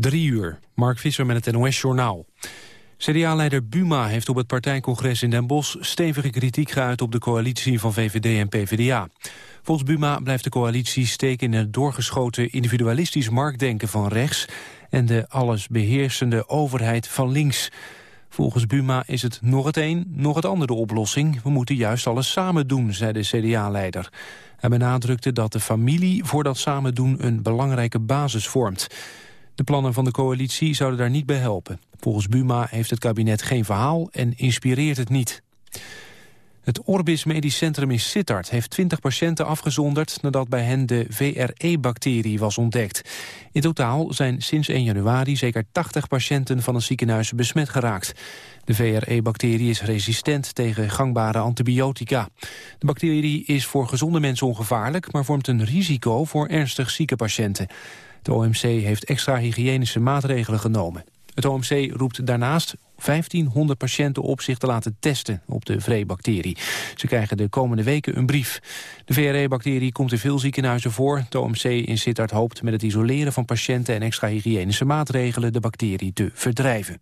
Drie uur, Mark Visser met het NOS-journaal. CDA-leider Buma heeft op het partijcongres in Den Bosch... stevige kritiek geuit op de coalitie van VVD en PvdA. Volgens Buma blijft de coalitie steken in het doorgeschoten... individualistisch marktdenken van rechts... en de allesbeheersende overheid van links. Volgens Buma is het nog het een, nog het andere oplossing. We moeten juist alles samen doen, zei de CDA-leider. Hij benadrukte dat de familie voor dat samen doen... een belangrijke basis vormt. De plannen van de coalitie zouden daar niet bij helpen. Volgens Buma heeft het kabinet geen verhaal en inspireert het niet. Het Orbis Medisch Centrum in Sittard heeft 20 patiënten afgezonderd... nadat bij hen de VRE-bacterie was ontdekt. In totaal zijn sinds 1 januari zeker 80 patiënten van het ziekenhuis besmet geraakt. De VRE-bacterie is resistent tegen gangbare antibiotica. De bacterie is voor gezonde mensen ongevaarlijk... maar vormt een risico voor ernstig zieke patiënten. De OMC heeft extra hygiënische maatregelen genomen. Het OMC roept daarnaast 1500 patiënten op zich te laten testen op de vreebacterie. Ze krijgen de komende weken een brief. De VRE-bacterie komt in veel ziekenhuizen voor. Het OMC in Sittard hoopt met het isoleren van patiënten en extra hygiënische maatregelen de bacterie te verdrijven.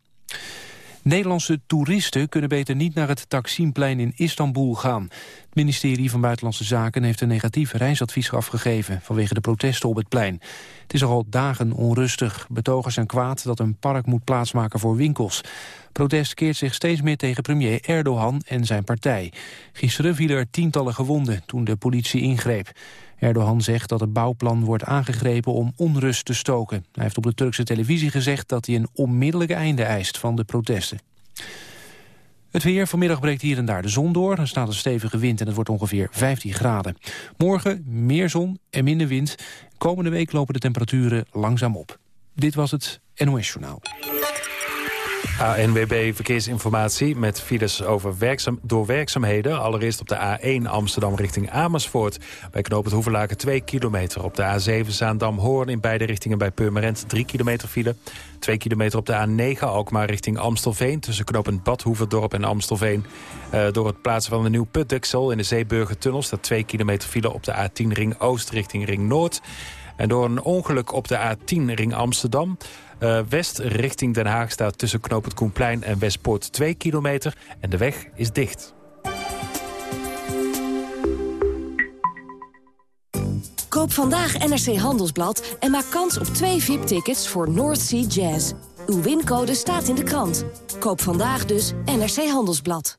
Nederlandse toeristen kunnen beter niet naar het Taksimplein in Istanbul gaan. Het ministerie van Buitenlandse Zaken heeft een negatief reisadvies afgegeven vanwege de protesten op het plein. Het is al dagen onrustig. Betogers zijn kwaad dat een park moet plaatsmaken voor winkels. Protest keert zich steeds meer tegen premier Erdogan en zijn partij. Gisteren vielen er tientallen gewonden toen de politie ingreep. Erdogan zegt dat het bouwplan wordt aangegrepen om onrust te stoken. Hij heeft op de Turkse televisie gezegd dat hij een onmiddellijk einde eist van de protesten. Het weer, vanmiddag breekt hier en daar de zon door. Er staat een stevige wind en het wordt ongeveer 15 graden. Morgen meer zon en minder wind. Komende week lopen de temperaturen langzaam op. Dit was het NOS Journaal. ANWB Verkeersinformatie met files over werkzaam, door werkzaamheden. Allereerst op de A1 Amsterdam richting Amersfoort. Bij knoop het Hoevelaken 2 kilometer. Op de A7 Zaandam-Hoorn in beide richtingen bij Purmerend 3 kilometer file. 2 kilometer op de A9 Alkmaar richting Amstelveen. Tussen knooppunt Badhoevedorp en Amstelveen. Uh, door het plaatsen van de nieuw putdeksel in de Zeeburgertunnel... staat 2 kilometer file op de A10 Ring Oost richting Ring Noord. En door een ongeluk op de A10 Ring Amsterdam... Uh, west richting Den Haag staat tussen Knoop het Koenplein en Westpoort 2 kilometer. En de weg is dicht. Koop vandaag NRC Handelsblad en maak kans op twee VIP-tickets voor North Sea Jazz. Uw wincode staat in de krant. Koop vandaag dus NRC Handelsblad.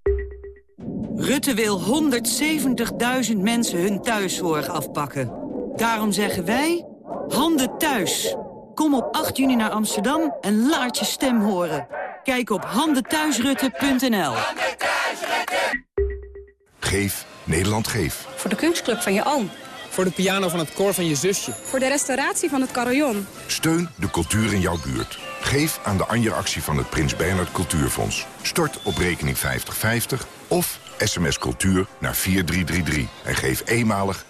Rutte wil 170.000 mensen hun thuiszorg afpakken. Daarom zeggen wij, handen thuis. Kom op 8 juni naar Amsterdam en laat je stem horen. Kijk op handenthuisrutte.nl. Geef, Nederland geef. Voor de kunstclub van je oom. Voor de piano van het koor van je zusje. Voor de restauratie van het carillon. Steun de cultuur in jouw buurt. Geef aan de Anja-actie van het Prins Bernhard Cultuurfonds. Stort op rekening 5050 of sms cultuur naar 4333. En geef eenmalig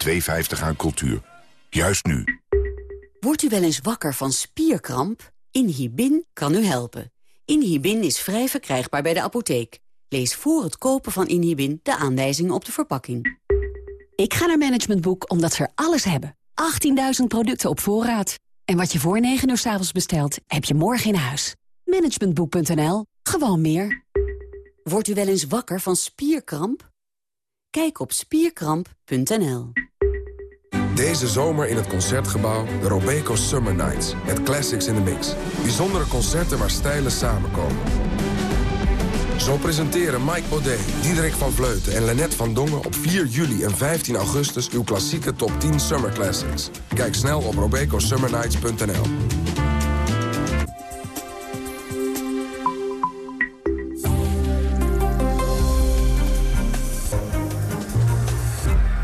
2,50 aan cultuur. Juist nu. Wordt u wel eens wakker van spierkramp? Inhibin kan u helpen. Inhibin is vrij verkrijgbaar bij de apotheek. Lees voor het kopen van Inhibin de aanwijzingen op de verpakking. Ik ga naar Management Boek omdat ze er alles hebben. 18.000 producten op voorraad. En wat je voor 9 uur s avonds bestelt, heb je morgen in huis. Managementboek.nl. Gewoon meer. Wordt u wel eens wakker van spierkramp? Kijk op spierkramp.nl. Deze zomer in het Concertgebouw de Robeco Summer Nights. Met classics in the mix. Bijzondere concerten waar stijlen samenkomen. Zo presenteren Mike Baudet, Diederik van Vleuten en Lennet van Dongen... op 4 juli en 15 augustus uw klassieke top 10 Summer Classics. Kijk snel op robecosummernights.nl.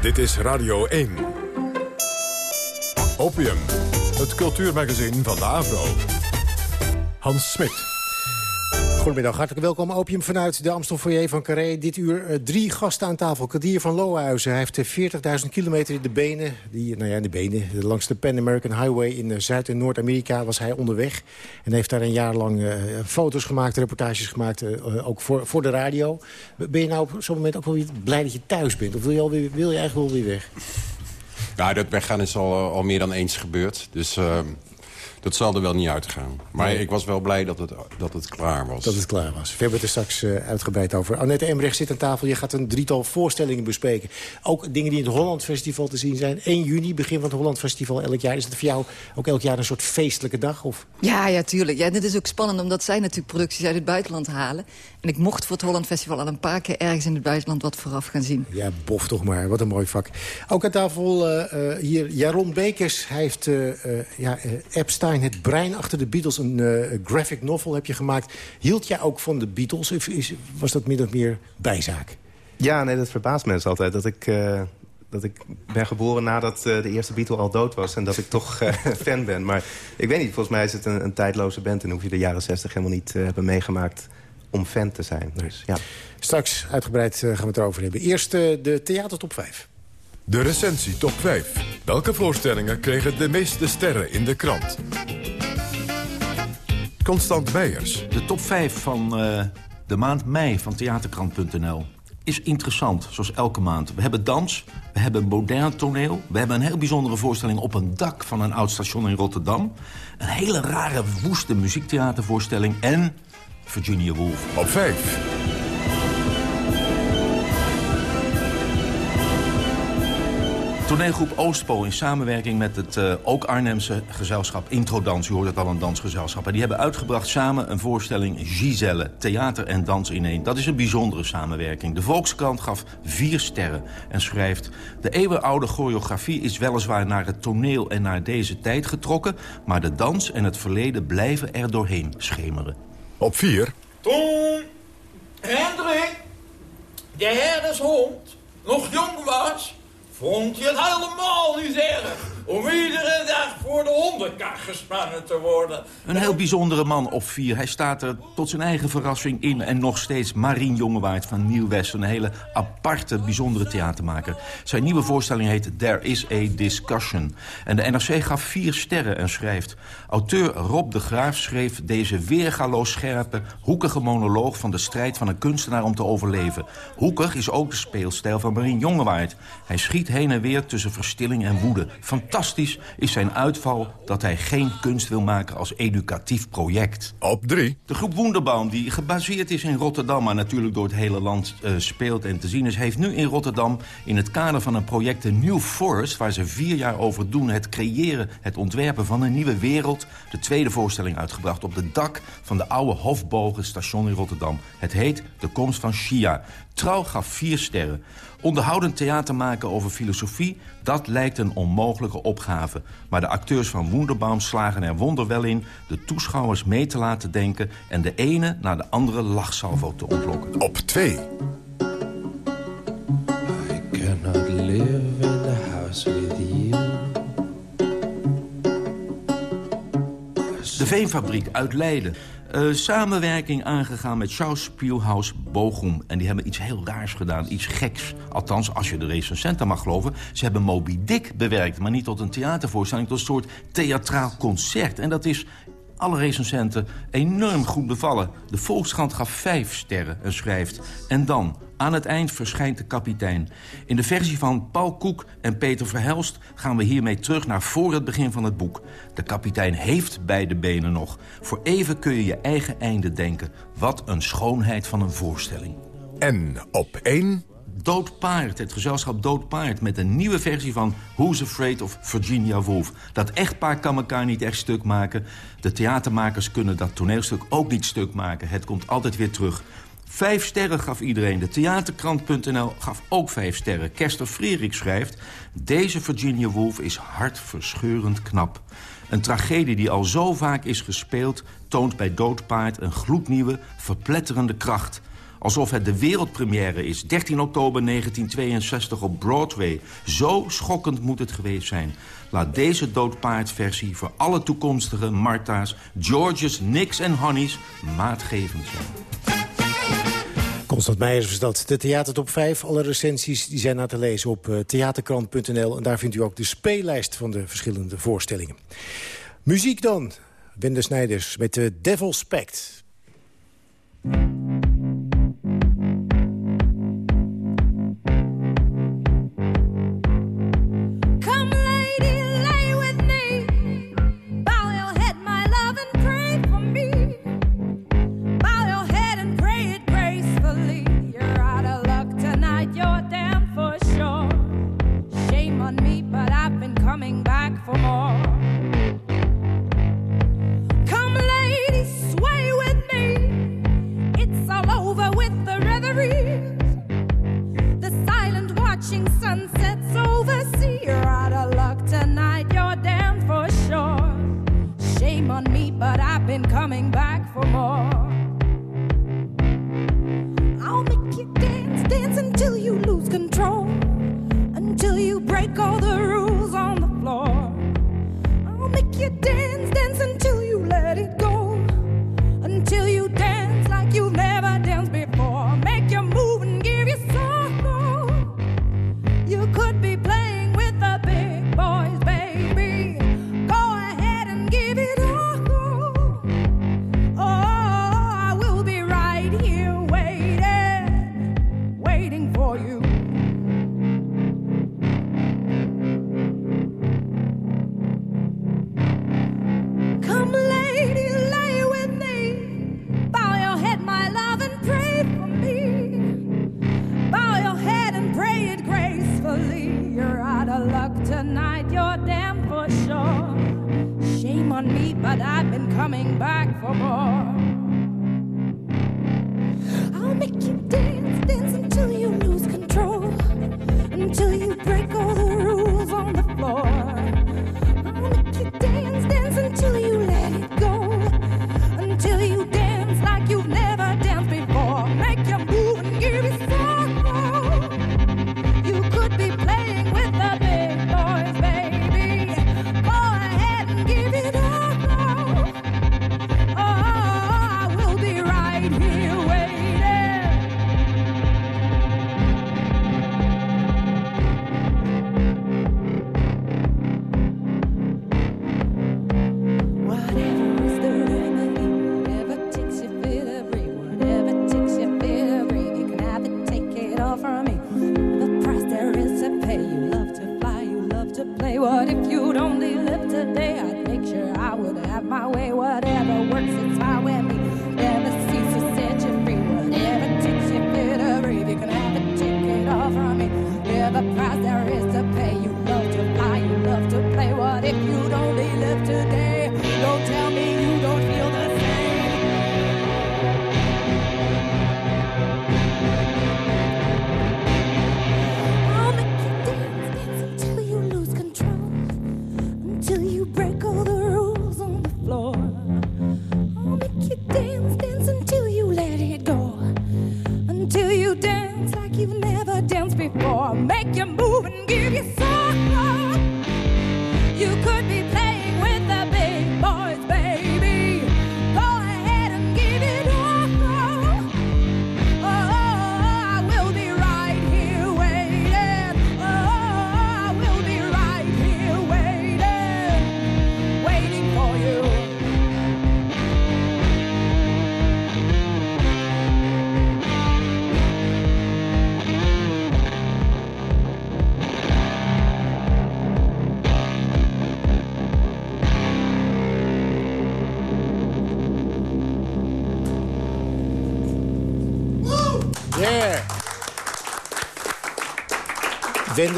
Dit is Radio 1. Opium, het cultuurmagazin van de AVRO. Hans Smit. Goedemiddag, hartelijk welkom. Opium vanuit de Amstel Foyer van Carré. Dit uur uh, drie gasten aan tafel. Kadir van Lohuizen. Hij heeft 40.000 kilometer in de benen. Die, nou ja, in de benen. Langs de Pan American Highway in Zuid- en Noord-Amerika was hij onderweg. En heeft daar een jaar lang foto's gemaakt, reportages gemaakt. ook voor, voor de radio. Ben je nou op zo'n moment ook wel blij dat je thuis bent? Of wil je, alweer, wil je eigenlijk wel weer weg? Ja, dat weggaan is al, al meer dan eens gebeurd. Dus ehm, dat zal er wel niet uitgaan. Maar Nee. ik was wel blij dat het, dat het klaar was. Dat het klaar was. We hebben het er straks eh, uitgebreid over. Annette Emrecht zit aan tafel. Je gaat een drietal voorstellingen bespreken. Ook dingen die in het Holland Festival te zien zijn. 1 juni, begin van het Holland Festival elk jaar. Is het voor jou ook elk jaar een soort feestelijke dag? Of? Ja, ja, tuurlijk. Ja, dit is ook spannend omdat zij natuurlijk producties uit het buitenland halen. En ik mocht voor het Holland Festival al een paar keer ergens in het buitenland wat vooraf gaan zien. Ja, bof toch maar. Wat een mooi vak. Ook aan tafel eh, eh, hier Jaron Bekers. Hij heeft eh, eh, ja, eh, Epstein, het brein achter de Beatles, een eh, graphic novel heb je gemaakt. Hield jij ook van de Beatles? Of is, was dat min of meer bijzaak? Ja, nee, dat verbaast mensen altijd. Dat ik, eh, dat ik ben geboren nadat eh, de eerste Beatle al dood was... en dat ik toch fan ben. Maar ik weet niet, volgens mij is het een, een tijdloze band... en hoef je de jaren zestig helemaal niet te hebben meegemaakt om fan te zijn. Dus ja. Straks uitgebreid gaan we het erover hebben. Eerst de theatertop 5. De recensie top 5. Welke voorstellingen kregen de meeste sterren in de krant? Constant Meijers. De top 5 van eh, de maand mei van theaterkrant.nl is interessant, zoals elke maand. We hebben dans, we hebben modern toneel... we hebben een heel bijzondere voorstelling op een dak van een oud station in Rotterdam... een hele rare, woeste muziektheatervoorstelling en Virginia Woolf. Op 5. Toneelgroep Oostpo in samenwerking met het eh, ook Arnhemse gezelschap Introdans. U hoort het al, een dansgezelschap. En die hebben uitgebracht samen een voorstelling Giselle. Theater en dans in één. Dat is een bijzondere samenwerking. De Volkskrant gaf vier sterren en schrijft... De eeuwenoude choreografie is weliswaar naar het toneel en naar deze tijd getrokken... maar de dans en het verleden blijven er doorheen schemeren. Op 4. Toen Hendrik, de herdershond, nog jong was... vond je het? Helemaal niet erg om iedere dag voor de hondenkar gespannen te worden. Een heel bijzondere man op vier. Hij staat er tot zijn eigen verrassing in. En nog steeds Marien Jongewaard van Nieuw West. Een hele aparte, bijzondere theatermaker. Zijn nieuwe voorstelling heet There is a Discussion. En de NRC gaf vier sterren en schrijft... Auteur Rob de Graaf schreef deze weergaloos scherpe... hoekige monoloog van de strijd van een kunstenaar om te overleven. Hoekig is ook de speelstijl van Marien Jongewaard. Hij schiet heen en weer tussen verstilling en woede. Fantastisch is zijn uitval dat hij geen kunst wil maken als educatief project. Op 3. De groep Wonderbaum, die gebaseerd is in Rotterdam... maar natuurlijk door het hele land eh, speelt en te zien is... heeft nu in Rotterdam in het kader van een project de New Forest... waar ze vier jaar over doen, het creëren, het ontwerpen van een nieuwe wereld... de tweede voorstelling uitgebracht op de dak van de oude Hofbogen station in Rotterdam. Het heet De Komst van Shia. Trouw gaf vier sterren. Onderhoudend theater maken over filosofie, dat lijkt een onmogelijke opgave. Maar de acteurs van Wonderbaum slagen er wonderwel in... de toeschouwers mee te laten denken... en de ene naar de andere lachsalvo te ontlokken. Op 2. cannot live in the house with you. De Veenfabriek uit Leiden. Eh, samenwerking aangegaan met Schauspielhaus Bochum. En die hebben iets heel raars gedaan, iets geks. Althans, als je de recensenten mag geloven. Ze hebben Moby Dick bewerkt, maar niet tot een theatervoorstelling... tot een soort theatraal concert. En dat is alle recensenten enorm goed bevallen. De Volkskrant gaf vijf sterren en schrijft... En dan, aan het eind verschijnt de kapitein. In de versie van Paul Koek en Peter Verhelst... gaan we hiermee terug naar voor het begin van het boek. De kapitein heeft beide benen nog. Voor even kun je je eigen einde denken. Wat een schoonheid van een voorstelling. En op 1... Dood Paard, het gezelschap Dood Paard... met een nieuwe versie van Who's Afraid of Virginia Woolf. Dat echtpaar kan elkaar niet echt stuk maken. De theatermakers kunnen dat toneelstuk ook niet stuk maken. Het komt altijd weer terug. Vijf sterren gaf iedereen. De theaterkrant.nl gaf ook vijf sterren. Kester Frierik schrijft... Deze Virginia Woolf is hartverscheurend knap. Een tragedie die al zo vaak is gespeeld... toont bij Doodpaard een gloednieuwe, verpletterende kracht... Alsof het de wereldpremière is. 13 oktober 1962 op Broadway. Zo schokkend moet het geweest zijn. Laat deze doodpaardversie voor alle toekomstige Marta's, Georges, Nicks en Honey's maatgevend zijn. Constant Meijers was dat. De Theatertop 5. Alle recensies die zijn na te lezen op uh, theaterkrant.nl. En daar vindt u ook de speellijst van de verschillende voorstellingen. Muziek dan. Wende Snijders met de Devil's Pact.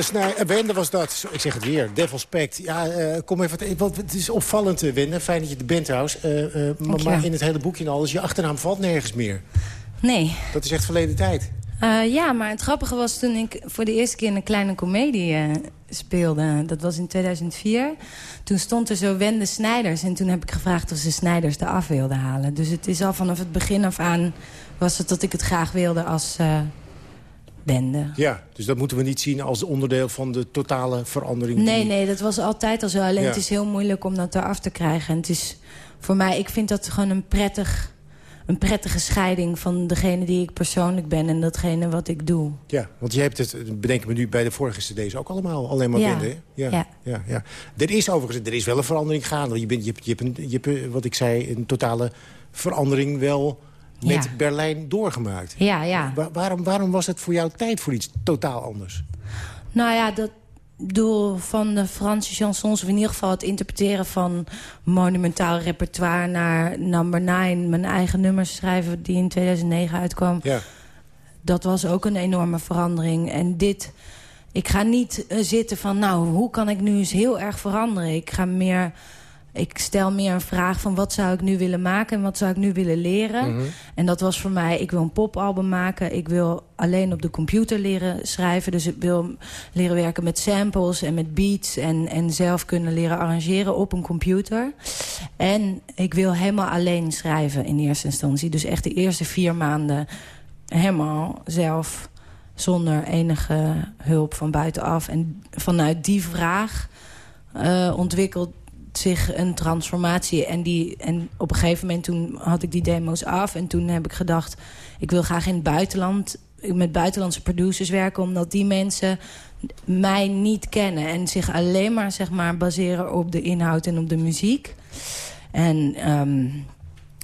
Wende, Snij, uh, Wende was dat. Ik zeg het weer. Devil's Pact. Ja, uh, kom even. Want het is opvallend, uh, Wende. Fijn dat je er bent trouwens. maar, maar in het hele boekje en alles. Je achternaam valt nergens meer. Nee. Dat is echt verleden tijd. ja, maar het grappige was toen ik voor de eerste keer een kleine komedie speelde. Dat was in 2004. Toen stond er zo Wende Snijders. En toen heb ik gevraagd of ze Snijders eraf wilden halen. Dus het is al vanaf het begin af aan was het dat ik het graag wilde als uh, bende. Ja, dus dat moeten we niet zien als onderdeel van de totale verandering. Nee, nee, dat was altijd al zo. Alleen het is heel moeilijk om dat eraf te krijgen. En het is voor mij, ik vind dat gewoon een prettig een prettige scheiding van degene die ik persoonlijk ben... en datgene wat ik doe. Ja, want je hebt het, bedenk me nu, bij de vorige cd's ook allemaal alleen maar ja. binnen. Ja, ja. Ja, ja. Er is overigens er is wel een verandering gaande. Je, bent, je, hebt, je, hebt een, je hebt, wat ik zei, een totale verandering wel met Berlijn doorgemaakt. Ja, ja. waarom, waarom was het voor jou tijd voor iets totaal anders? Nou ja, dat, doel van de Franse chansons... of in ieder geval het interpreteren van monumentaal repertoire... naar Number 9, mijn eigen nummers schrijven... die in 2009 uitkwam. Ja. Dat was ook een enorme verandering. En dit... Ik ga niet uh, zitten van, nou, hoe kan ik nu eens heel erg veranderen? Ik ga meer ik stel meer een vraag van wat zou ik nu willen maken en wat zou ik nu willen leren. Mhm. En dat was voor mij, ik wil een popalbum maken. Ik wil alleen op de computer leren schrijven. Dus ik wil leren werken met samples en met beats. En, en zelf kunnen leren arrangeren op een computer. En ik wil helemaal alleen schrijven in eerste instantie. Dus echt de eerste vier maanden helemaal zelf zonder enige hulp van buitenaf. En vanuit die vraag uh, ontwikkeld zich een transformatie. En, die, en op een gegeven moment toen had ik die demo's af. En toen heb ik gedacht, ik wil graag in het buitenland met buitenlandse producers werken... omdat die mensen mij niet kennen... en zich alleen maar, zeg maar baseren op de inhoud en op de muziek. En um,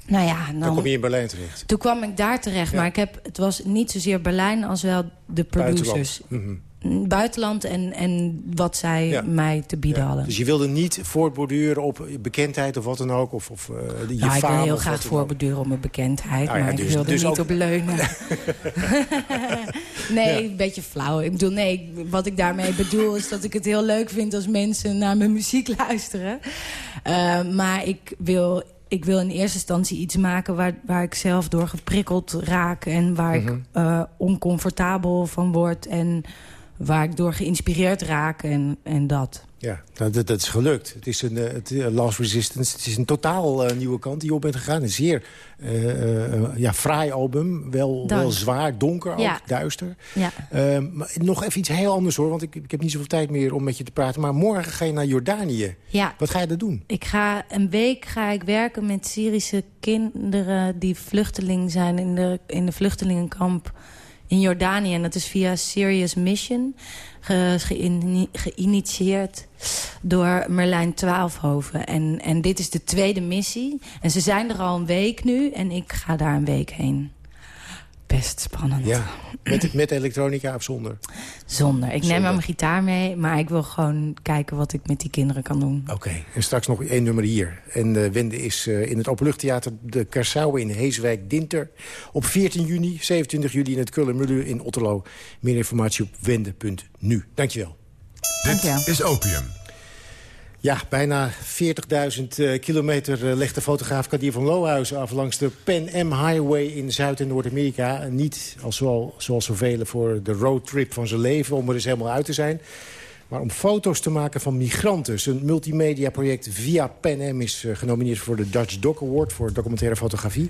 nou ja... Dan, dan kom je in Berlijn terecht. Toen kwam ik daar terecht, maar ik heb, het was niet zozeer Berlijn... als wel de producers. Mm buitenland en, en wat zij mij te bieden ja. hadden. Dus je wilde niet voortborduren op bekendheid of wat dan ook? Of, of uh, je nou, ik wil heel graag voorborduren op mijn bekendheid, nou ja, maar dus, ik wilde dus niet ook... op leunen. nee, een beetje flauw. Ik bedoel, nee, wat ik daarmee bedoel is dat ik het heel leuk vind als mensen naar mijn muziek luisteren. Uh, maar ik wil ik wil in eerste instantie iets maken waar, waar ik zelf door geprikkeld raak... en waar Mhm. ik uh, oncomfortabel van word en waar ik door geïnspireerd raak en, en dat. Ja, nou, dat, dat is gelukt. Het is een uh, het, uh, Last Resistance. Het is een totaal uh, nieuwe kant die je op bent gegaan. Een zeer ja, fraai album. Wel, wel zwaar, donker ook, duister. Ja. maar nog even iets heel anders hoor. Want ik, ik heb niet zoveel tijd meer om met je te praten. Maar morgen ga je naar Jordanië. Ja. Wat ga je daar doen? Ik ga een week ga ik werken met Syrische kinderen... die vluchteling zijn in de, in de vluchtelingenkamp in Jordanië. En dat is via Serious Mission, ge, ge, geïnitieerd door Merlijn Twaalfhoven. En, en dit is de tweede missie. En ze zijn er al een week nu en ik ga daar een week heen. Best spannend. Ja, met, met elektronica of zonder? Zonder. Ik neem mijn gitaar mee, maar ik wil gewoon kijken wat ik met die kinderen kan doen. Oké, okay. en straks nog één nummer hier. En uh, Wende is uh, in het Openluchttheater De Kersauwe in Heeswijk-Dinter. Op 14 juni, 27 juli in het Kullermuller in Otterlo. Meer informatie op wende.nu. Dankjewel. Dit is Opium. Ja, bijna 40.000 uh, kilometer uh, legt de fotograaf Kadir van Lohuizen af... langs de Pan Am Highway in Zuid- en Noord-Amerika. Niet als wel, zoals zoveel voor de roadtrip van zijn leven... om er eens helemaal uit te zijn. Maar om foto's te maken van migranten. Zijn multimedia-project via Pan Am is uh, genomineerd voor de Dutch Doc Award... voor documentaire fotografie.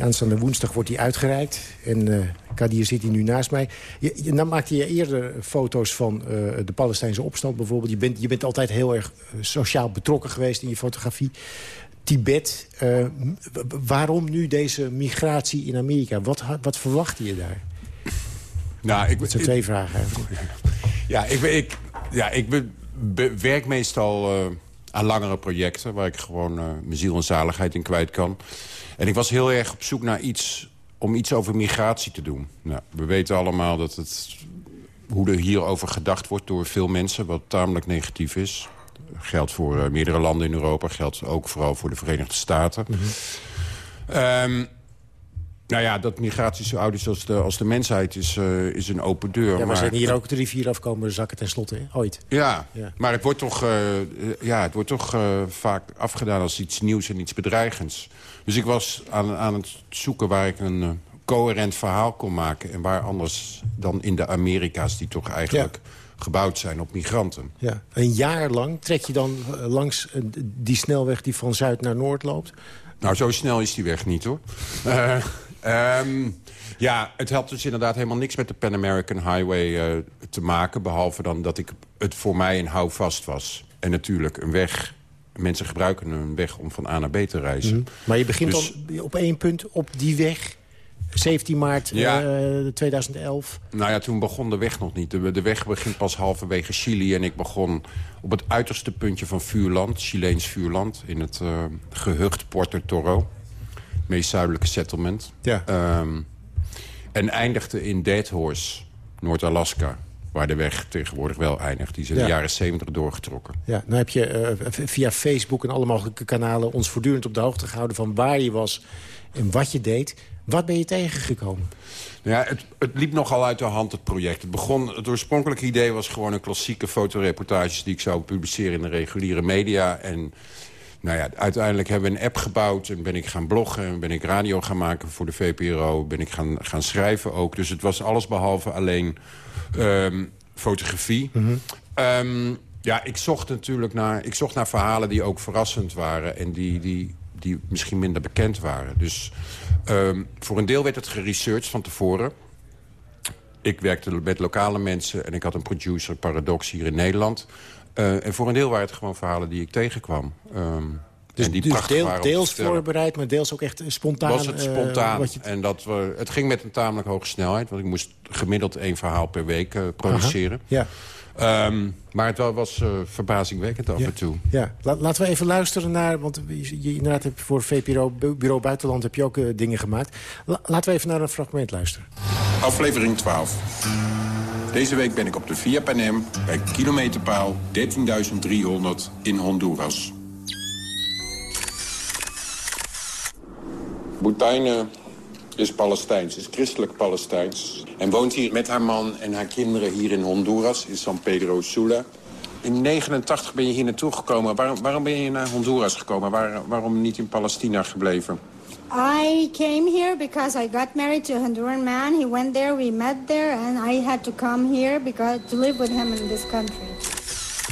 Aanstaande woensdag wordt die uitgereikt. En uh, Kadir zit hier nu naast mij. Je, je, nou maakte je eerder foto's van uh, de Palestijnse opstand bijvoorbeeld. Je bent, je bent altijd heel erg uh, sociaal betrokken geweest in je fotografie. Tibet. Uh, waarom nu deze migratie in Amerika? Wat, wat verwachtte je daar? Nou, ik, dat zijn twee vragen eigenlijk. Ja, ik, ik, ja, ik be, be, werk meestal aan langere projecten... waar ik gewoon mijn ziel en zaligheid in kwijt kan... En ik was heel erg op zoek naar iets om iets over migratie te doen. Nou, we weten allemaal dat het, hoe er hierover gedacht wordt door veel mensen... wat tamelijk negatief is. Geldt voor uh, meerdere landen in Europa. Geldt ook vooral voor de Verenigde Staten. Mm -hmm. um, nou ja, dat migratie zo oud is als de, als de mensheid is, uh, is een open deur. Ja, maar, maar zijn hier ook de rivier afkomen zakken tenslotte, hè? ooit. Ja, ja, maar het wordt toch, uh, ja, het wordt toch uh, vaak afgedaan als iets nieuws en iets bedreigends. Dus ik was aan, aan het zoeken waar ik een coherent verhaal kon maken... en waar anders dan in de Amerika's die toch eigenlijk... Ja. gebouwd zijn op migranten. Ja. Een jaar lang trek je dan langs die snelweg die van zuid naar noord loopt? Nou, zo snel is die weg niet, hoor. Uh, Ehm, ja, het had dus inderdaad helemaal niks met de Pan American Highway eh, te maken... behalve dan dat ik het voor mij een houvast was. En natuurlijk een weg... Mensen gebruiken een weg om van A naar B te reizen. Mhm. Maar je begint Dus- dan op één punt op die weg. 17 maart Ja. eh, 2011. Nou ja, toen begon de weg nog niet. De, de weg begint pas halverwege Chili. En ik begon op het uiterste puntje van vuurland, Chileens vuurland... in het eh, gehucht Puerto Toro. Meest zuidelijke settlement. Ja. Ehm, en eindigde in Dead Horse, Noord-Alaska. Waar de weg tegenwoordig wel eindigt. Die is in Ja. de jaren 70 doorgetrokken. Ja, nou heb je eh, via Facebook en alle mogelijke kanalen... ons voortdurend op de hoogte gehouden van waar je was en wat je deed. Wat ben je tegengekomen? Nou ja, het, het liep nogal uit de hand, het project. Het, begon, het oorspronkelijke idee was gewoon een klassieke fotoreportages... die ik zou publiceren in de reguliere media. En nou ja, uiteindelijk hebben we een app gebouwd... en ben ik gaan bloggen en ben ik radio gaan maken voor de VPRO. Ben ik gaan, gaan schrijven ook. Dus het was alles behalve alleen ehm, fotografie. Ehm, ja, ik zocht natuurlijk naar, ik zocht naar verhalen die ook verrassend waren... en die, die, die misschien minder bekend waren. Dus ehm, voor een deel werd het geresearched van tevoren. Ik werkte met lokale mensen en ik had een producer, Paradox, hier in Nederland. Eh, en voor een deel waren het gewoon verhalen die ik tegenkwam. Ehm, Dus, die dus deel- deels voorbereid, maar deels ook echt spontaan. Was het eh, spontaan. je- En dat we, het ging met een tamelijk hoge snelheid. Want ik moest gemiddeld één verhaal per week eh, produceren. Ja. Ehm, maar het wa- was eh, verbazingwekkend af Ja. en toe. Ja, La- laten we even luisteren naar... want je, je- inderdaad heb je voor VPRO Bu- Bureau Buitenland heb je ook eh, dingen gemaakt. La- laten we even naar een fragment luisteren. Aflevering 12. Deze week ben ik op de Via Panem bij kilometerpaal 13.300 in Honduras. Boetaine is Palestijns, is christelijk Palestijns. En woont hier met haar man en haar kinderen hier in Honduras, in San Pedro Sula. In 89 ben je hier naartoe gekomen. Waarom, waarom ben je naar Honduras gekomen? Waar- waarom niet in Palestina gebleven? I came here because I got married to a Honduran man. He went there, we met there, and I had to come here because to live with him in this country.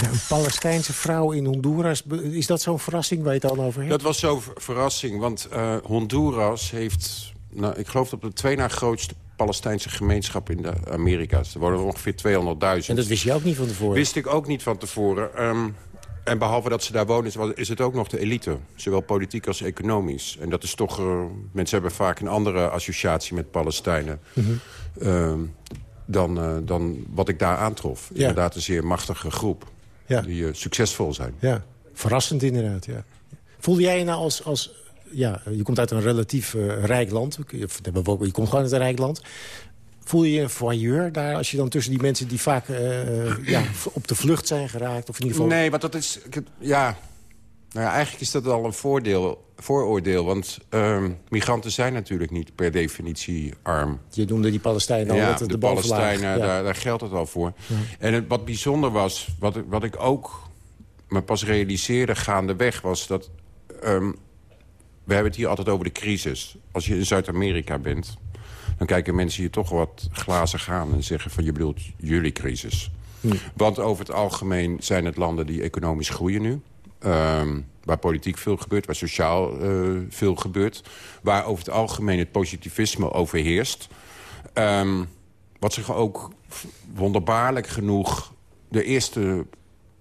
Ja, een Palestijnse vrouw in Honduras. Is dat zo'n verrassing waar je het al over hebt? Dat was zo'n ver- verrassing, want eh, Honduras heeft... Nou, ik geloof dat de twee na grootste Palestijnse gemeenschap in de Amerika's. Er wonen er ongeveer 200.000. En dat wist je ook niet van tevoren? Wist ik ook niet van tevoren. Ehm, en behalve dat ze daar wonen, is het ook nog de elite. Zowel politiek als economisch. En dat is toch... eh, mensen hebben vaak een andere associatie met Palestijnen... Mhm. ehm, dan, eh, dan wat ik daar aantrof. Ja. Inderdaad een zeer machtige groep. Ja. Die eh, succesvol zijn. Ja, verrassend inderdaad, ja. Voelde jij je nou als... als ja, je komt uit een relatief eh, rijk land. Je je komt gewoon uit een rijk land. Voel je je een voyeur daar als je dan tussen die mensen... die vaak eh, ja, op de vlucht zijn geraakt? Of in ieder geval... Nee, want dat is... Ja, nou ja, eigenlijk is dat al een voordeel, vooroordeel. Want ehm, migranten zijn natuurlijk niet per definitie arm. Je noemde die Palestijnen al ja, dat de, de Palestijnen, ja. daar, daar geldt het al voor. Ja. En het, wat bijzonder was, wat, ik- wat ik ook me pas realiseerde gaandeweg... was dat... ehm, we hebben het hier altijd over de crisis. Als je in Zuid-Amerika bent... dan kijken mensen hier toch wat glazig aan... en zeggen van je bedoelt jullie crisis. Hm. Want over het algemeen zijn het landen die economisch groeien nu. Ehm, waar politiek veel gebeurt, waar sociaal eh, veel gebeurt. Waar over het algemeen het positivisme overheerst. Ehm, wat zich ook wonderbaarlijk genoeg... de eerste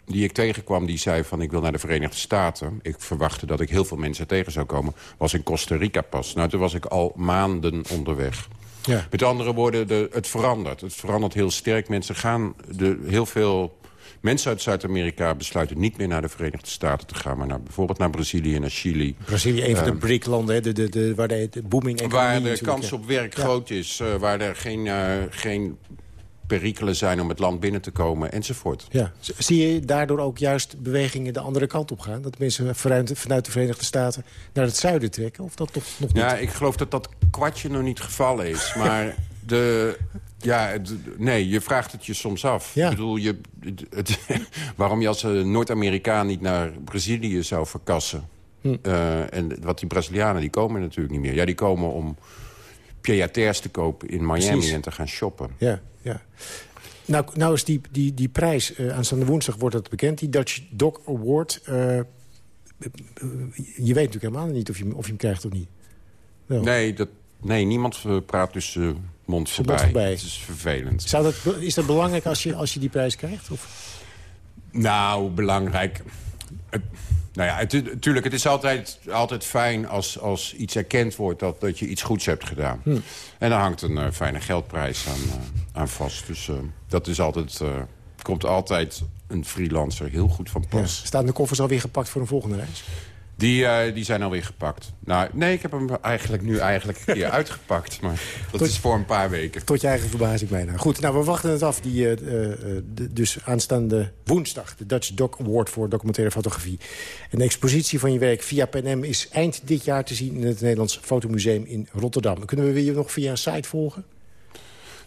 die ik tegenkwam, die zei van ik wil naar de Verenigde Staten. Ik verwachtte dat ik heel veel mensen tegen zou komen. Was in Costa Rica pas. Nou, toen was ik al maanden onderweg. Ja. Met andere woorden, de, het verandert. Het verandert heel sterk. Mensen gaan, de, heel veel mensen uit Zuid-Amerika besluiten niet meer naar de Verenigde Staten te gaan. Maar naar, bijvoorbeeld naar Brazilië, naar Chili. Brazilië, een van de Ehm, BRIC-landen, de, de, de, waar de, booming economie... Waar de kans op werk Ja. groot is. eh, waar er geen, eh, geen perikelen zijn om het land binnen te komen, enzovoort. Ja. Zie je daardoor ook juist bewegingen de andere kant op gaan? Dat mensen vanuit, de Verenigde Staten naar het zuiden trekken? Of dat toch nog niet? Ja, ik geloof dat dat kwartje nog niet gevallen is. Maar de... Ja, nee, je vraagt het je soms af. Ik bedoel, je, het, waarom je als eh, Noord-Amerikaan niet naar Brazilië zou verkassen. Hm. Eh, en wat die Brazilianen, die komen natuurlijk niet meer. Ja, die komen om pied-à-terres te kopen in Miami Precies. en te gaan shoppen. Ja, ja. Nou, nou is die, die, die prijs, eh, aanstaande woensdag wordt dat bekend... die Dutch Dog Award. eh, je weet natuurlijk helemaal niet of je, hem- of je hem krijgt of niet. Wel. Nee, dat, Nee, niemand praat dus uh, mond voorbij. voorbij. Het is vervelend. Zou dat, is dat belangrijk als je, als je die prijs krijgt? Of? Nou, belangrijk. Het, nou ja, natuurlijk, het is altijd, altijd fijn als, als iets erkend wordt... Dat, dat je iets goeds hebt gedaan. Hm. En daar hangt een uh, fijne geldprijs aan, uh, aan vast. Dus uh, dat is altijd, komt altijd een freelancer heel goed van pas. Ja. Staan de koffers alweer gepakt voor een volgende reis? Die, uh, die zijn alweer gepakt. Nou, nee, ik heb hem eigenlijk nu eigenlijk een keer uitgepakt. Maar dat tot, is voor een paar weken. Tot je eigen verbazing bijna. Goed, nou, we wachten het af. Die, uh, uh, de, dus aanstaande woensdag. De Dutch Doc Award voor documentaire fotografie. En de expositie van je werk via PNM is eind dit jaar te zien... in het Nederlands Fotomuseum in Rotterdam. Kunnen we je nog via een site volgen?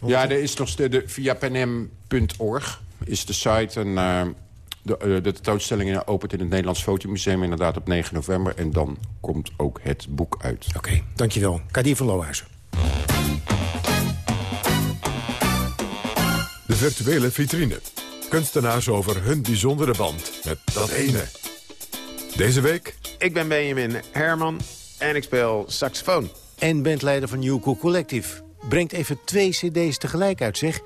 Ja, er is nog de, via pnm.org is de site... En, de, de, de tentoonstelling opent in het Nederlands Fotomuseum inderdaad op 9 november. En dan komt ook het boek uit. Oké, okay, dankjewel. Kadir van Lohuizen. De virtuele vitrine. Kunstenaars over hun bijzondere band met dat ene. Deze week... Ik ben Benjamin Herman en ik speel saxofoon. En bandleider van New Cool Collective. Brengt even twee cd's tegelijk uit, zeg.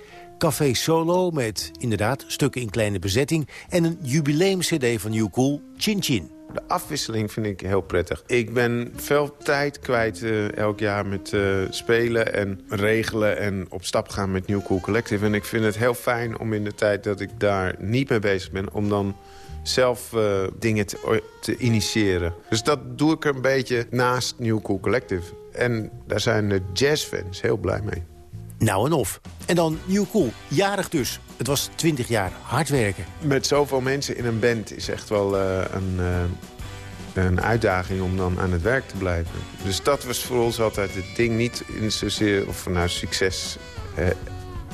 Café Solo met inderdaad stukken in kleine bezetting... en een jubileum-cd van New Cool, Chin Chin. De afwisseling vind ik heel prettig. Ik ben veel tijd kwijt uh, elk jaar met uh, spelen en regelen... en op stap gaan met New Cool Collective. En ik vind het heel fijn om in de tijd dat ik daar niet mee bezig ben... om dan zelf uh, dingen te, te, initiëren. Dus dat doe ik een beetje naast New Cool Collective. En daar zijn de jazzfans heel blij mee. Nou en of. En dan New Cool, jarig dus. Het was 20 jaar hard werken. Met zoveel mensen in een band is echt wel uh, een, uh, een uitdaging om dan aan het werk te blijven. Dus dat was voor ons altijd het ding. Niet in zozeer of nou succes,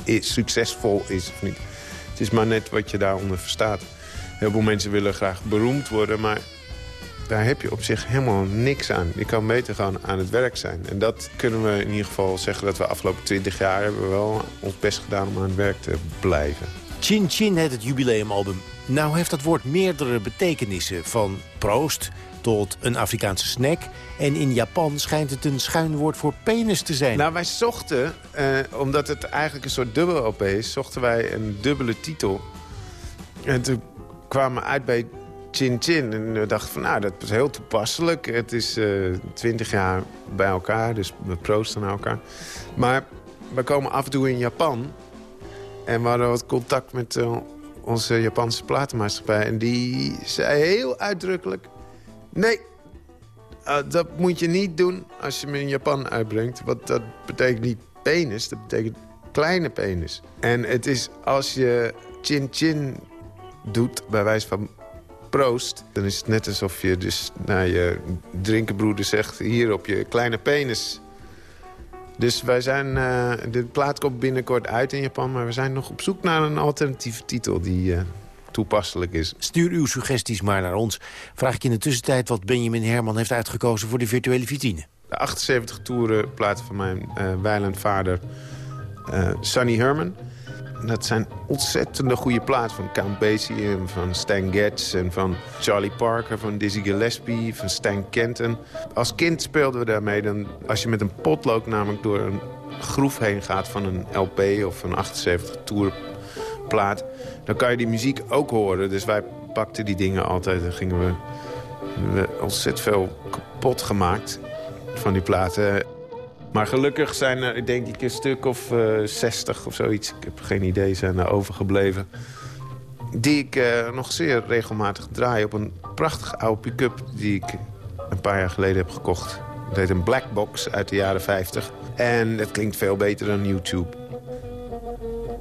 is, succesvol is of niet. Het is maar net wat je daaronder verstaat. Heel veel mensen willen graag beroemd worden, maar daar heb je op zich helemaal niks aan. Je kan beter gewoon aan het werk zijn. En dat kunnen we in ieder geval zeggen dat we afgelopen 20 jaar... hebben we wel ons best gedaan om aan het werk te blijven. Chin Chin heet het jubileumalbum. Nou heeft dat woord meerdere betekenissen. Van proost tot een Afrikaanse snack. En in Japan schijnt het een schuin woord voor penis te zijn. Nou, wij zochten, eh, omdat het eigenlijk een soort dubbel op is... zochten wij een dubbele titel. En toen kwamen we uit bij Chin Chin. En we dachten van, nou, dat is heel toepasselijk. Het is uh, twintig jaar bij elkaar, dus we proosten naar elkaar. Maar we komen af en toe in Japan. En we hadden wat contact met uh, onze Japanse platenmaatschappij. En die zei heel uitdrukkelijk... Nee, uh, dat moet je niet doen als je hem in Japan uitbrengt. Want dat betekent niet penis, dat betekent kleine penis. En het is als je Chin Chin doet, bij wijze van proost... dan is het net alsof je dus naar je drinkenbroeder zegt... hier op je kleine penis. Dus wij zijn... Uh, de plaat komt binnenkort uit in Japan... maar we zijn nog op zoek naar een alternatieve titel die... Uh, toepasselijk is. Stuur uw suggesties maar naar ons. Vraag ik in de tussentijd wat Benjamin Herman heeft uitgekozen voor de virtuele vitrine. De 78 toeren platen van mijn uh, wijlend vader uh, Sonny Herman. Dat zijn ontzettende goede platen van Count Basie en van Stan Getz... en van Charlie Parker, van Dizzy Gillespie, van Stan Kenton. Als kind speelden we daarmee. Dan, als je met een potlood namelijk door een groef heen gaat van een LP... of een 78 toer plaat, dan kan je die muziek ook horen. Dus wij pakten die dingen altijd en gingen we, we ontzettend veel kapot gemaakt van die platen... Maar gelukkig zijn er, denk ik, een stuk of uh, 60 of zoiets. Ik heb geen idee, zijn er overgebleven. Die ik uh, nog zeer regelmatig draai op een prachtige oude pick-up... die ik een paar jaar geleden heb gekocht. Het heet een Black Box uit de jaren 50. En het klinkt veel beter dan YouTube.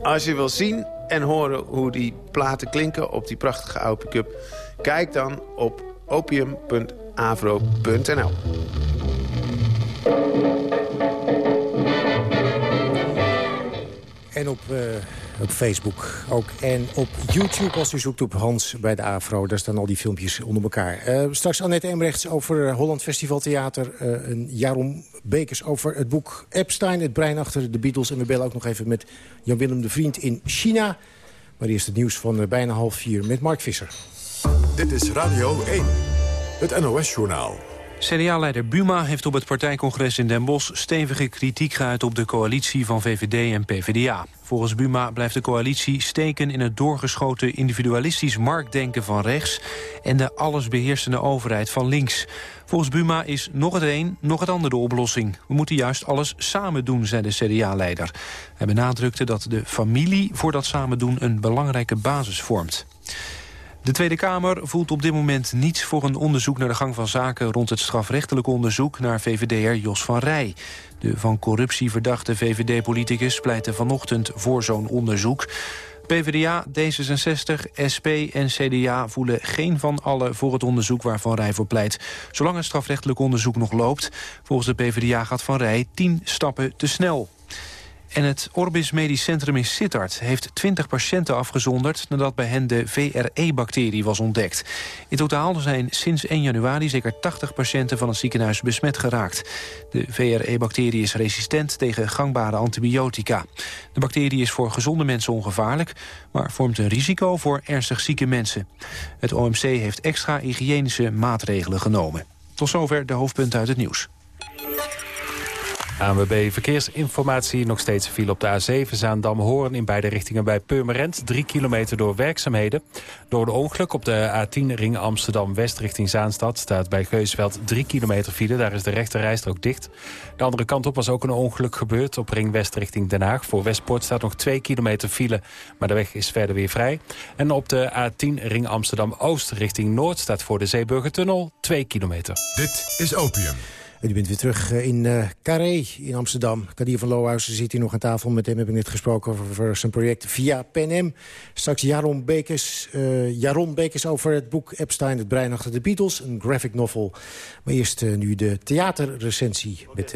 Als je wil zien en horen hoe die platen klinken op die prachtige oude pick-up... kijk dan op opium.avro.nl. En op, uh, op Facebook ook. En op YouTube, als u zoekt op Hans bij de AVRO... daar staan al die filmpjes onder elkaar. Uh, straks Annette Emrechts over Holland Festival Theater. Uh, een Jarom Bekers over het boek Epstein, het brein achter de Beatles. En we bellen ook nog even met Jan-Willem de Vriend in China. Maar eerst het nieuws van bijna half vier met Mark Visser. Dit is Radio 1, het NOS-journaal. CDA-leider Buma heeft op het partijcongres in Den Bosch stevige kritiek geuit op de coalitie van VVD en PvdA. Volgens Buma blijft de coalitie steken in het doorgeschoten individualistisch marktdenken van rechts en de allesbeheersende overheid van links. Volgens Buma is nog het een, nog het ander de oplossing. We moeten juist alles samen doen, zei de CDA-leider. Hij benadrukte dat de familie voor dat samen doen een belangrijke basis vormt. De Tweede Kamer voelt op dit moment niets voor een onderzoek naar de gang van zaken rond het strafrechtelijk onderzoek naar VVD'er Jos van Rij. De van corruptie verdachte VVD-politicus pleitte vanochtend voor zo'n onderzoek. PvdA, D66, SP en CDA voelen geen van allen voor het onderzoek waar Van Rij voor pleit. Zolang het strafrechtelijk onderzoek nog loopt, volgens de PvdA gaat Van Rij tien stappen te snel. En het Orbis Medisch Centrum in Sittard heeft 20 patiënten afgezonderd... nadat bij hen de VRE-bacterie was ontdekt. In totaal zijn sinds 1 januari zeker 80 patiënten van het ziekenhuis besmet geraakt. De VRE-bacterie is resistent tegen gangbare antibiotica. De bacterie is voor gezonde mensen ongevaarlijk... maar vormt een risico voor ernstig zieke mensen. Het OMC heeft extra hygiënische maatregelen genomen. Tot zover de hoofdpunten uit het nieuws. ANWB Verkeersinformatie. Nog steeds file op de A7 Zaandam-Hoorn in beide richtingen bij Purmerend. Drie kilometer door werkzaamheden. Door de ongeluk op de A10 ring Amsterdam-West richting Zaanstad... staat bij Geusveld 3 kilometer file. Daar is de rechterrijstrook dicht. De andere kant op was ook een ongeluk gebeurd. Op ring West richting Den Haag. Voor Westpoort staat nog 2 kilometer file. Maar de weg is verder weer vrij. En op de A10 ring Amsterdam-Oost richting Noord... staat voor de Zeeburgertunnel 2 kilometer. Dit is Opium. U bent weer terug eh, in uh, Carré in Amsterdam. Kadir van Lohuizen zit hier nog aan tafel. Met hem heb ik net gesproken over, zijn project via PNM. Straks Jaron Bekes, uh, Jaron Bekes over het boek Epstein, het brein achter de Beatles. Een graphic novel. Maar eerst nu de theaterrecensie met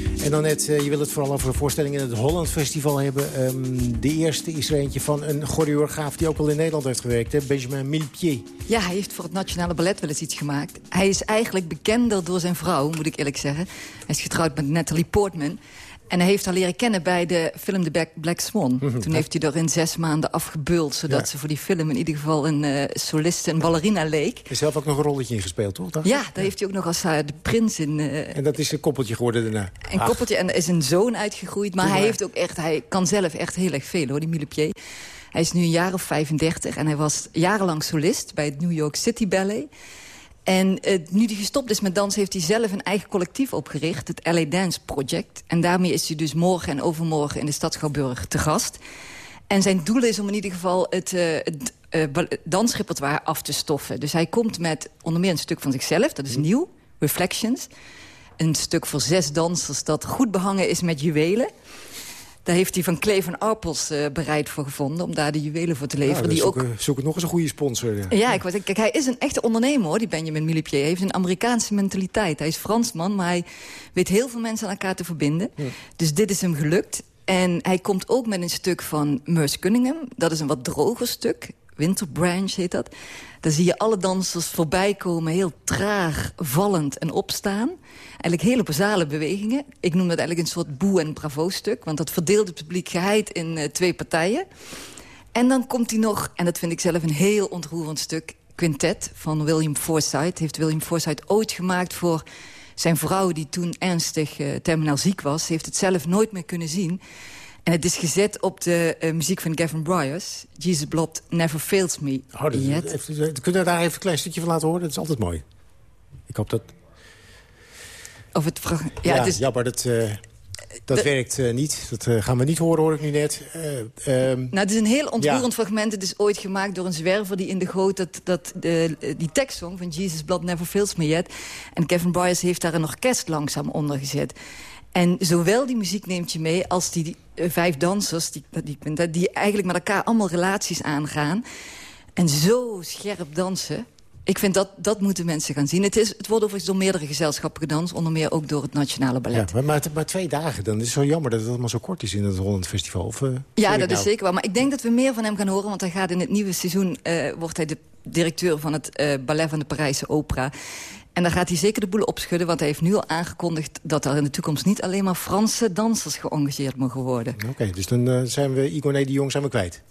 En dan net, je wil het vooral over een voorstelling in het Holland Festival hebben. Um, de eerste is er eentje van een choreograaf die ook al in Nederland heeft gewerkt. Hè? Benjamin Millepied. Ja, hij heeft voor het Nationale Ballet wel eens iets gemaakt. Hij is eigenlijk bekender door zijn vrouw, moet ik eerlijk zeggen. Hij is getrouwd met Natalie Portman. En hij heeft haar leren kennen bij de film The Black Swan. Mhm. Toen heeft hij er in zes maanden afgebeuld... zodat ze voor die film in ieder geval een uh, soliste, een ballerina leek. Hij heeft zelf ook nog een rolletje ingespeeld, toch? ja, daar heeft hij ook nog als uh, de prins in... Uh, en dat is een koppeltje geworden daarna? Een koppeltje en is een zoon uitgegroeid. Maar hij heeft ook echt, hij kan zelf echt heel erg veel, hoor, die Millepied. Hij is nu een jaar of 35 en hij was jarenlang solist... bij het New York City Ballet... En uh, nu hij gestopt is met dansen, heeft hij zelf een eigen collectief opgericht. Het LA Dance Project. En daarmee is hij dus morgen en overmorgen in de stad Schouwburg te gast. En zijn doel is om in ieder geval het, uh, het uh, dansrepertoire af te stoffen. Dus hij komt met onder meer een stuk van zichzelf. Dat is mhm. nieuw, Reflections. Een stuk voor zes dansers dat goed behangen is met juwelen. Daar heeft hij van Kleven Arpels uh, bereid voor gevonden... om daar de juwelen voor te leveren. die zoek, ook... zoek het nog eens een goede sponsor. Ja, ja ik kijk, hij is een echte ondernemer, hoor, die Benjamin Millepied. Hij heeft een Amerikaanse mentaliteit. Hij is Fransman, maar hij weet heel veel mensen aan elkaar te verbinden. Dus dit is hem gelukt. En hij komt ook met een stuk van Merce Cunningham. Dat is een wat droger stuk. Winter Branch heet dat. Daar zie je alle dansers voorbij komen, heel traag, vallend en opstaan. Eigenlijk hele basale bewegingen. Ik noem dat eigenlijk een soort boe- en bravo-stuk... want dat verdeelt het publiek geheid in uh, twee partijen. En dan komt hij nog, en dat vind ik zelf een heel ontroerend stuk... Quintet van William Forsythe. Heeft William Forsythe ooit gemaakt voor zijn vrouw... die toen ernstig uh, terminaal ziek was. Heeft het zelf nooit meer kunnen zien... En het is gezet op de uh, muziek van Gavin Bryars. Jesus Blood Never Fails Me oh, dat, yet. Even, kunnen we daar even een klein stukje van laten horen? Dat is altijd mooi. Ik hoop dat... Of het ja, ja, het is... jammer, dat, uh, dat werkt uh, niet. Dat uh, gaan we niet horen, hoor ik nu net. Um, nou, het is een heel ontroerend ja. fragment. Het is ooit gemaakt door een zwerver die in de goot... dat, dat de, die tekstsong van Jesus Blood Never Fails Me Yet. En Kevin Bryars heeft daar een orkest langzaam onder gezet. En zowel die muziek neemt je mee als die, die vijf dansers... Die, die, die eigenlijk met elkaar allemaal relaties aangaan. En zo scherp dansen Ik vind dat, dat moeten mensen gaan zien. Het, is, het wordt overigens door meerdere gezelschappen gedanst. Onder meer ook door het Nationale Ballet. Ja, maar, maar, maar twee dagen, dan is het zo jammer dat het allemaal zo kort is in het Holland Festival. Of, uh, ja, dat is zeker wel. Maar ik denk dat we meer van hem gaan horen. Want hij gaat in het nieuwe seizoen... Uh, wordt hij de directeur van het uh, ballet van de Parijse Opera. En daar gaat hij zeker de boel opschudden. Want hij heeft nu al aangekondigd dat er in de toekomst... niet alleen maar Franse dansers geëngageerd mogen worden. Oké, dus dan uh, zijn we Igor de Jong zijn we kwijt.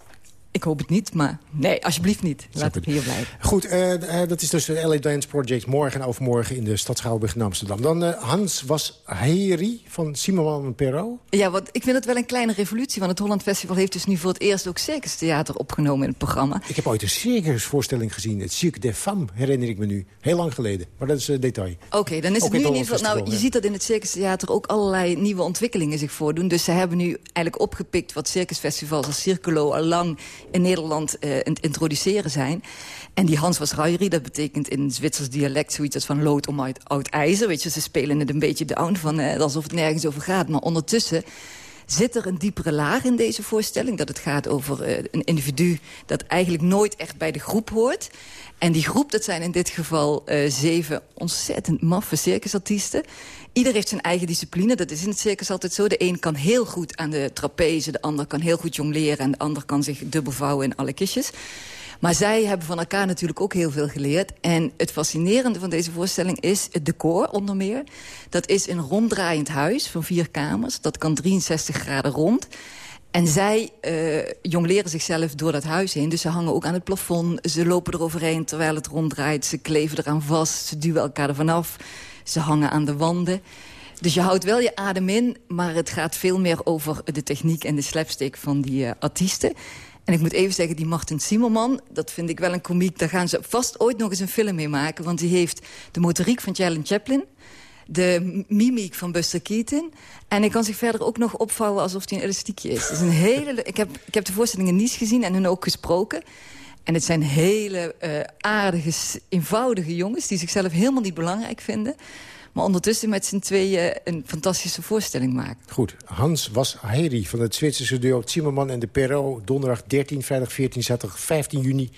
Ik hoop het niet, maar nee, alsjeblieft niet. Laat het hier blijven. Goed, uh, uh, dat is dus de LA Dance Project morgen en overmorgen in de stad Schouwburg in Amsterdam. Dan uh, Hans was Heri van Simon Perrault. Ja, want ik vind het wel een kleine revolutie. Want het Holland Festival heeft dus nu voor het eerst ook Circus Theater opgenomen in het programma. Ik heb ooit een circusvoorstelling gezien. Het Cirque des Femmes herinner ik me nu. Heel lang geleden. Maar dat is een detail. Oké, okay, dan is het nu in ieder geval... Nou, je ziet dat in het Circus Theater ook allerlei nieuwe ontwikkelingen zich voordoen. Dus ze hebben nu eigenlijk opgepikt wat circusfestivals als Circulo al lang in Nederland uh, het introduceren zijn. En die Hans was Ruijeri, dat betekent in Zwitsers dialect zoiets als van lood om uit oud ijzer. Weet je, ze spelen het een beetje down, van, uh, alsof het nergens over gaat. Maar ondertussen zit er een diepere laag in deze voorstelling. Dat het gaat over uh, een individu dat eigenlijk nooit echt bij de groep hoort. En die groep, dat zijn in dit geval uh, zeven ontzettend maffe circusartiesten. Ieder heeft zijn eigen discipline. Dat is in het circus altijd zo. De een kan heel goed aan de trapeze. De ander kan heel goed jongleren. En de ander kan zich dubbel vouwen in alle kistjes. Maar zij hebben van elkaar natuurlijk ook heel veel geleerd. En het fascinerende van deze voorstelling is het decor onder meer. Dat is een ronddraaiend huis van vier kamers. Dat kan 63 graden rond. En zij uh, jongleren zichzelf door dat huis heen. Dus ze hangen ook aan het plafond. Ze lopen eroverheen terwijl het ronddraait. Ze kleven eraan vast. Ze duwen elkaar ervan af. Ze hangen aan de wanden. Dus je houdt wel je adem in, maar het gaat veel meer over de techniek en de slapstick van die uh, artiesten. En ik moet even zeggen, die Martin Simmerman, dat vind ik wel een komiek. Daar gaan ze vast ooit nog eens een film mee maken. Want die heeft de motoriek van Jalen Chaplin de mimiek van Buster Keaton. En hij kan zich verder ook nog opvouwen alsof hij een elastiekje is. is een hele, ik, heb, ik heb de voorstellingen niet gezien en hun ook gesproken. En het zijn hele uh, aardige, eenvoudige jongens... die zichzelf helemaal niet belangrijk vinden... maar ondertussen met z'n tweeën een fantastische voorstelling maken. Goed. Hans was Heri van het Zwitserse duo Zimmerman en de Perrault... donderdag 13, vrijdag 14, zaterdag 15 juni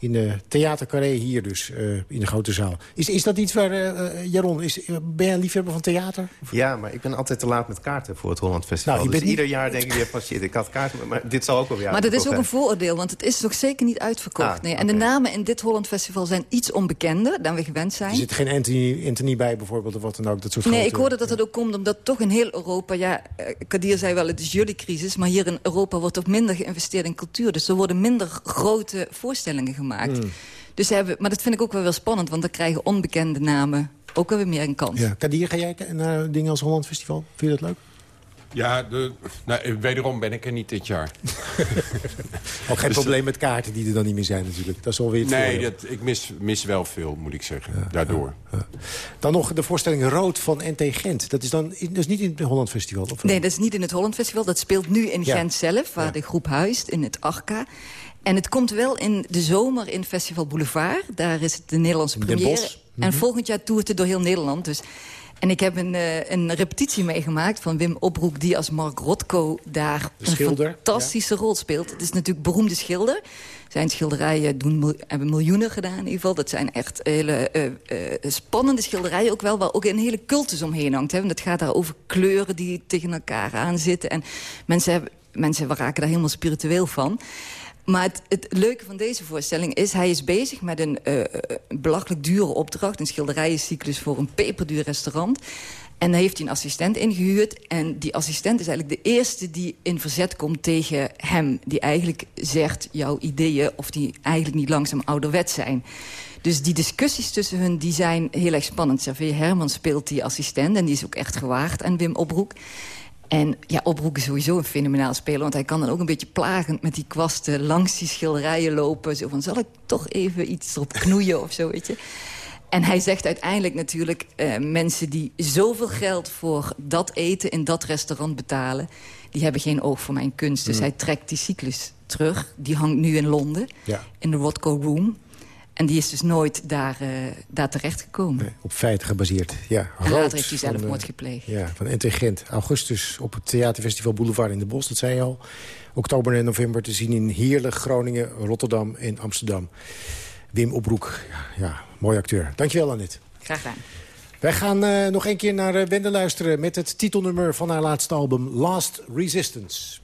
in de Theater Carré hier dus, uh, in de grote zaal. Is, is dat iets waar, uh, Jaron, is, ben jij een liefhebber van theater? Ja, maar ik ben altijd te laat met kaarten voor het Holland Festival. Nou, je dus bent ieder jaar denk ik weer van shit, ik had kaarten, maar dit zal ook wel weer Maar dat is ook een vooroordeel, want het is toch zeker niet uitverkocht. Ah, nee. En okay. de namen in dit Holland Festival zijn iets onbekender dan we gewend zijn. Er zit geen Anthony, Anthony bij bijvoorbeeld, of wat dan ook, dat soort Nee, grote, ik hoorde dat het ook komt omdat toch in heel Europa, ja, Kadir zei wel, het is jullie crisis, maar hier in Europa wordt ook minder geïnvesteerd in cultuur. Dus er worden minder grote voorstellingen gemaakt. Hmm. Dus hebben, maar dat vind ik ook wel wel spannend, want dan krijgen onbekende namen ook wel weer meer een kans. Ja. Kadir, ga jij naar dingen als Holland Festival? Vind je dat leuk? Ja, de, nou, wederom ben ik er niet dit jaar. ook geen dus, probleem met kaarten die er dan niet meer zijn natuurlijk. Dat is alweer het Nee, dat, ik mis, mis wel veel, moet ik zeggen, ja, daardoor. Ja, ja. Dan nog de voorstelling Rood van NT Gent. Dat is, dan, dat is niet in het Holland Festival? Of nee, dat is niet in het Holland Festival. Dat speelt nu in Gent zelf, waar de groep huist, in het Arca. En het komt wel in de zomer in Festival Boulevard. Daar is het de Nederlandse première. Mm -hmm. En volgend jaar toert het door heel Nederland. Dus en ik heb een, uh, een repetitie meegemaakt van Wim Oproek... die als Mark Rotko daar een fantastische ja. rol speelt. Het is natuurlijk een beroemde schilder. Zijn schilderijen doen, hebben miljoenen gedaan in ieder geval. Dat zijn echt hele uh, uh, spannende schilderijen ook wel... waar ook een hele cultus omheen hangt. Hè? Want het gaat daar over kleuren die tegen elkaar aanzitten. En mensen, hebben, mensen raken daar helemaal spiritueel van... Maar het, leuke van deze voorstelling is... hij is bezig met een uh, belachelijk dure opdracht... een schilderijencyclus voor een peperduur restaurant. En daar heeft hij een assistent ingehuurd. En die assistent is eigenlijk de eerste die in verzet komt tegen hem. Die eigenlijk zegt, jouw ideeën... of die eigenlijk niet langzaam ouderwet zijn. Dus die discussies tussen hun die zijn heel erg spannend. Xavier Herman speelt die assistent en die is ook echt gewaagd aan Wim Opbroek. En ja, Opbroek is sowieso een fenomenaal speler... want hij kan dan ook een beetje plagend met die kwasten... langs die schilderijen lopen. Zo van, zal ik toch even iets erop knoeien of zo, weet je? En hij zegt uiteindelijk natuurlijk... Uh, mensen die zoveel geld voor dat eten in dat restaurant betalen... die hebben geen oog voor mijn kunst. Dus mm. hij trekt die cyclus terug. Die hangt nu in Londen, ja. in de Rothko Room... En die is dus nooit daar, uh, daar terechtgekomen. Op feiten gebaseerd, ja. En later heeft hij zelfmoord eh, gepleegd. Ja, van Intelligent. Augustus op het Theaterfestival Boulevard in de Bos, dat zei je al. Oktober en november te zien in Heerlen, Groningen, Rotterdam en Amsterdam. Wim Oproek, ja, ja mooi acteur. Dankjewel Annette. Graag gedaan. Wij gaan eh, nog een keer naar Wende luisteren met het titelnummer van haar laatste album Last Resistance.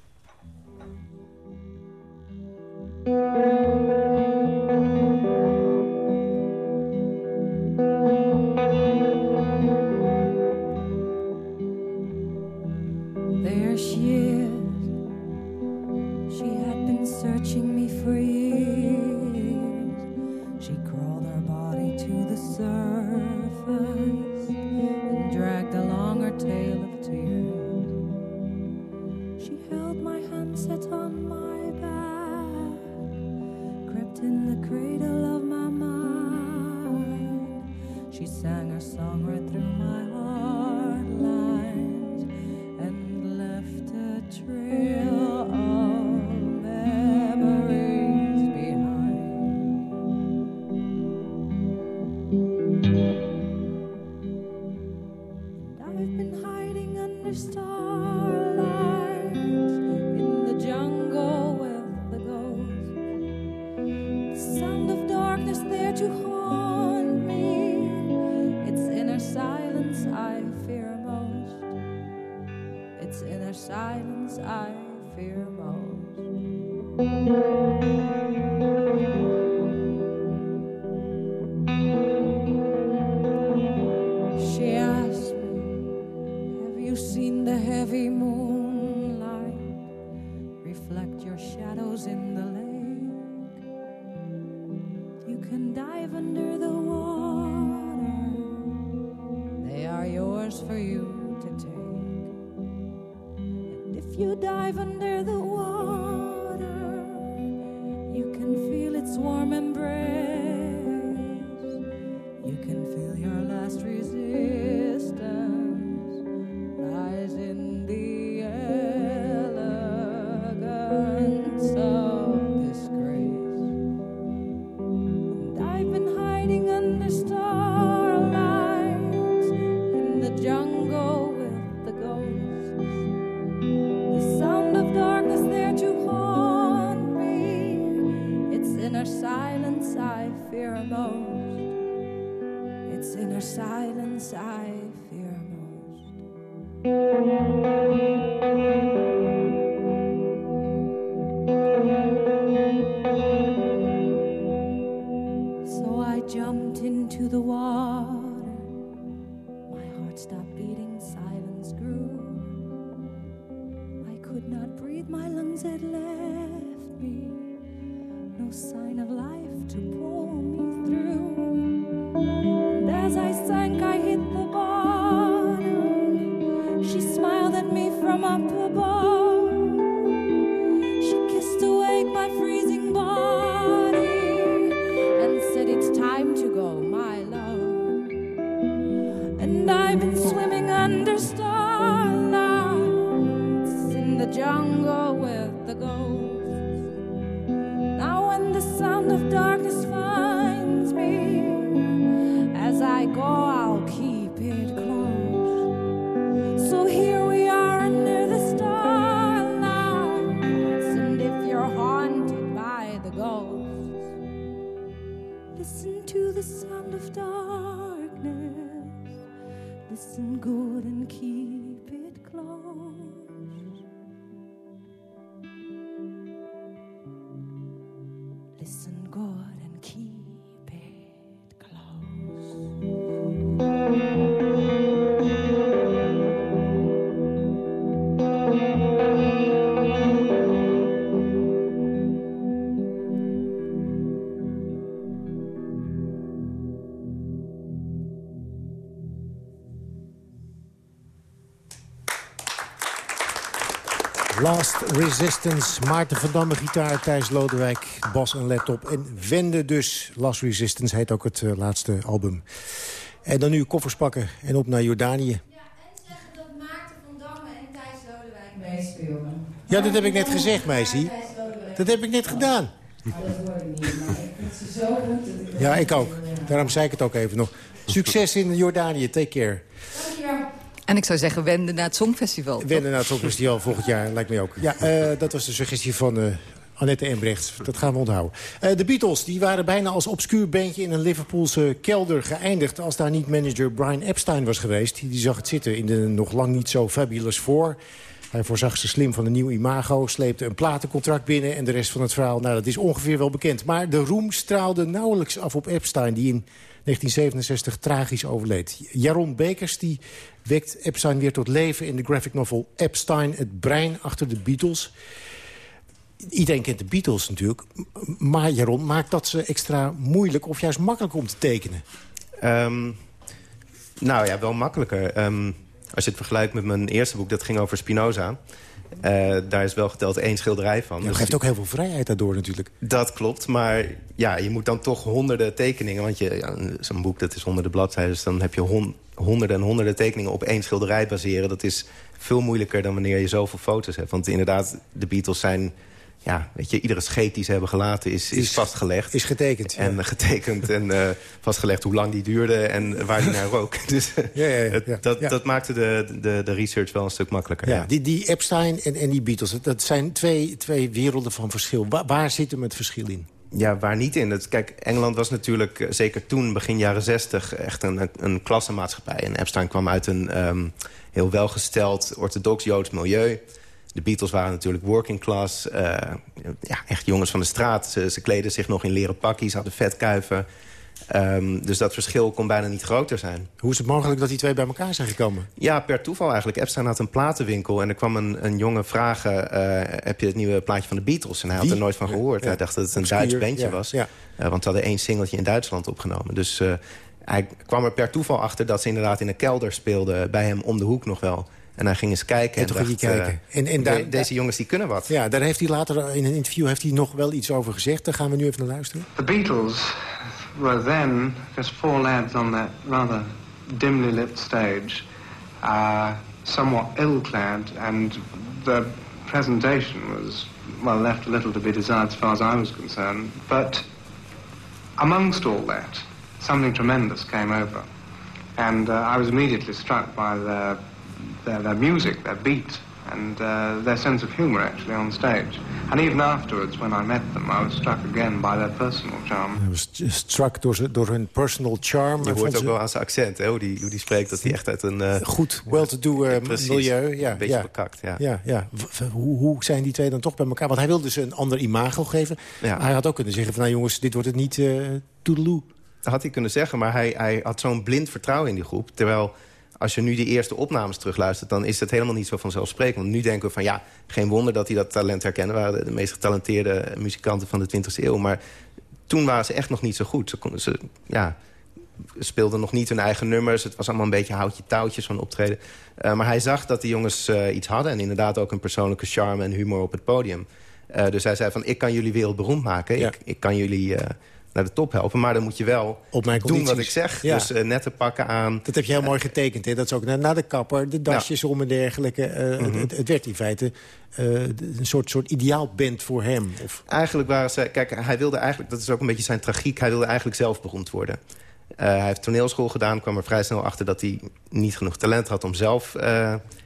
You can dive under the water, they are yours for you to take. And if you dive under the water, you can feel its warm embrace, you can feel your last resist. Last Resistance, Maarten van Damme gitaar, Thijs Lodewijk, bas en laptop. En Wende dus, Last Resistance heet ook het eh, laatste album. En dan nu koffers pakken en op naar Jordanië. Ja, en zeggen dat Maarten van Damme en Thijs Lodewijk meespelen. Ja, dat heb ik net gezegd, meisje. Dat heb ik net gedaan. Dat hoor je niet, maar ik vind ze zo goed. Ja, ik ook. Daarom zei ik het ook even nog. Succes in Jordanië, take care. Dankjewel. En ik zou zeggen, wenden naar het Songfestival. Wenden naar het Songfestival volgend jaar, lijkt mij ook. Ja, eh, dat was de suggestie van eh, Annette Embrechts. Dat gaan we onthouden. Eh, de Beatles die waren bijna als obscuur bandje in een Liverpoolse kelder geëindigd... als daar niet manager Brian Epstein was geweest. Die zag het zitten in de nog lang niet zo fabulous voor. Hij voorzag ze slim van een nieuw imago, sleepte een platencontract binnen... en de rest van het verhaal, nou, dat is ongeveer wel bekend. Maar de roem straalde nauwelijks af op Epstein... die in 1967 tragisch overleed. Jaron Bekers die wekt Epstein weer tot leven in de graphic novel Epstein... het brein achter de Beatles iedereen kent de Beatles natuurlijk. Maar Jaron, maakt dat ze extra moeilijk of juist makkelijk om te tekenen? Um, nou ja, wel makkelijker. Um, als je het vergelijkt met mijn eerste boek, dat ging over Spinoza... Uh, daar is wel geteld één schilderij van. Je dus geeft ook heel veel vrijheid daardoor natuurlijk. Dat klopt, maar ja, je moet dan toch honderden tekeningen... want ja, zo'n boek dat is honderden bladzijden... dus dan heb je hon, honderden en honderden tekeningen op één schilderij baseren. Dat is veel moeilijker dan wanneer je zoveel foto's hebt. Want inderdaad, de Beatles zijn ja, weet je, iedere scheet die ze hebben gelaten is, is, vastgelegd. Is getekend. En getekend en uh, vastgelegd hoe lang die duurde en waar die naar rook. Dus ja, ja, ja, dat, dat maakte de, de, de research wel een stuk makkelijker. Ja, Die, die Epstein en, en die Beatles, dat zijn twee, twee werelden van verschil. Waar, waar zit hem het verschil in? Ja, waar niet in. Het, kijk, Engeland was natuurlijk, eh, zeker toen, begin jaren zestig... echt een, een klassenmaatschappij. En Epstein kwam uit een um, heel welgesteld, orthodox-Joods milieu de Beatles waren natuurlijk working class. Uh, ja, echt jongens van de straat. Ze, ze kleden zich nog in leren pakjes, hadden vetkuiven. Um, dus dat verschil kon bijna niet groter zijn. Hoe is het mogelijk dat die twee bij elkaar zijn gekomen? Ja, per toeval eigenlijk. Epstein had een platenwinkel en er kwam een, een jongen vragen... Uh, heb je het nieuwe plaatje van de Beatles? En hij had er nooit van gehoord. Hij dacht dat het een Duits bandje was. Ja. Uh, want ze hadden één singeltje in Duitsland opgenomen. Dus hij kwam er per toeval achter dat ze inderdaad in een kelder speelden... bij hem om de hoek nog wel. En hij ging eens kijken. En, en dacht, kijken. Uh, en, en daar, deze jongens die kunnen wat. Ja, daar heeft hij later in een interview heeft hij nog wel iets over gezegd. Daar gaan we nu even naar luisteren. The Beatles were then just four lads on that rather dimly lit stage. Uh, somewhat ill-clad and the presentation was, well, left a little to be desired as far as I was concerned. But amongst all that, something tremendous came over. And uh, I was immediately struck by the their, their music, their beat, and uh, their sense of humor actually on stage. And even afterwards, when I met them, I was struck again by their personal charm. I was struck door, door hun personal charm. Je hoort ook wel aan zijn accent, hè, hoe, die, hoe die spreekt, dat hij echt uit een... Uh, Goed, well-to-do uh, milieu. Ja, een beetje ja. bekakt, ja. ja, ja. Hoe, hoe zijn die twee dan toch bij elkaar? Want hij wilde ze een ander imago geven. Ja. Hij had ook kunnen zeggen van, nou jongens, dit wordt het niet uh, toedeloe. Dat had hij kunnen zeggen, maar hij, hij had zo'n blind vertrouwen in die groep. Terwijl als je nu die eerste opnames terugluistert... dan is het helemaal niet zo vanzelfsprekend. Want nu denken we van ja, geen wonder dat hij dat talent herkennen. waren de, meest getalenteerde muzikanten van de 20e eeuw. Maar toen waren ze echt nog niet zo goed. Ze, ze ja, speelden nog niet hun eigen nummers. Het was allemaal een beetje houtje touwtjes van optreden. Uh, maar hij zag dat die jongens uh, iets hadden. En inderdaad ook een persoonlijke charme en humor op het podium. Uh, dus hij zei van, ik kan jullie wereldberoemd maken. Ja. Ik, ik, kan jullie naar de top helpen. Maar dan moet je wel Op mijn doen wat ik zeg. Dus uh, netten pakken aan. Dat heb je heel mooi getekend. Hè? Dat is ook naar, de kapper, de dasjes om en dergelijke. Uh, het, het, werd in feite uh, een soort, soort ideaalband voor hem. Of... Eigenlijk waren ze... Kijk, hij wilde eigenlijk... Dat is ook een beetje zijn tragiek. Hij wilde eigenlijk zelf beroemd worden. hij heeft toneelschool gedaan. kwam er vrij snel achter dat hij niet genoeg talent had... om zelf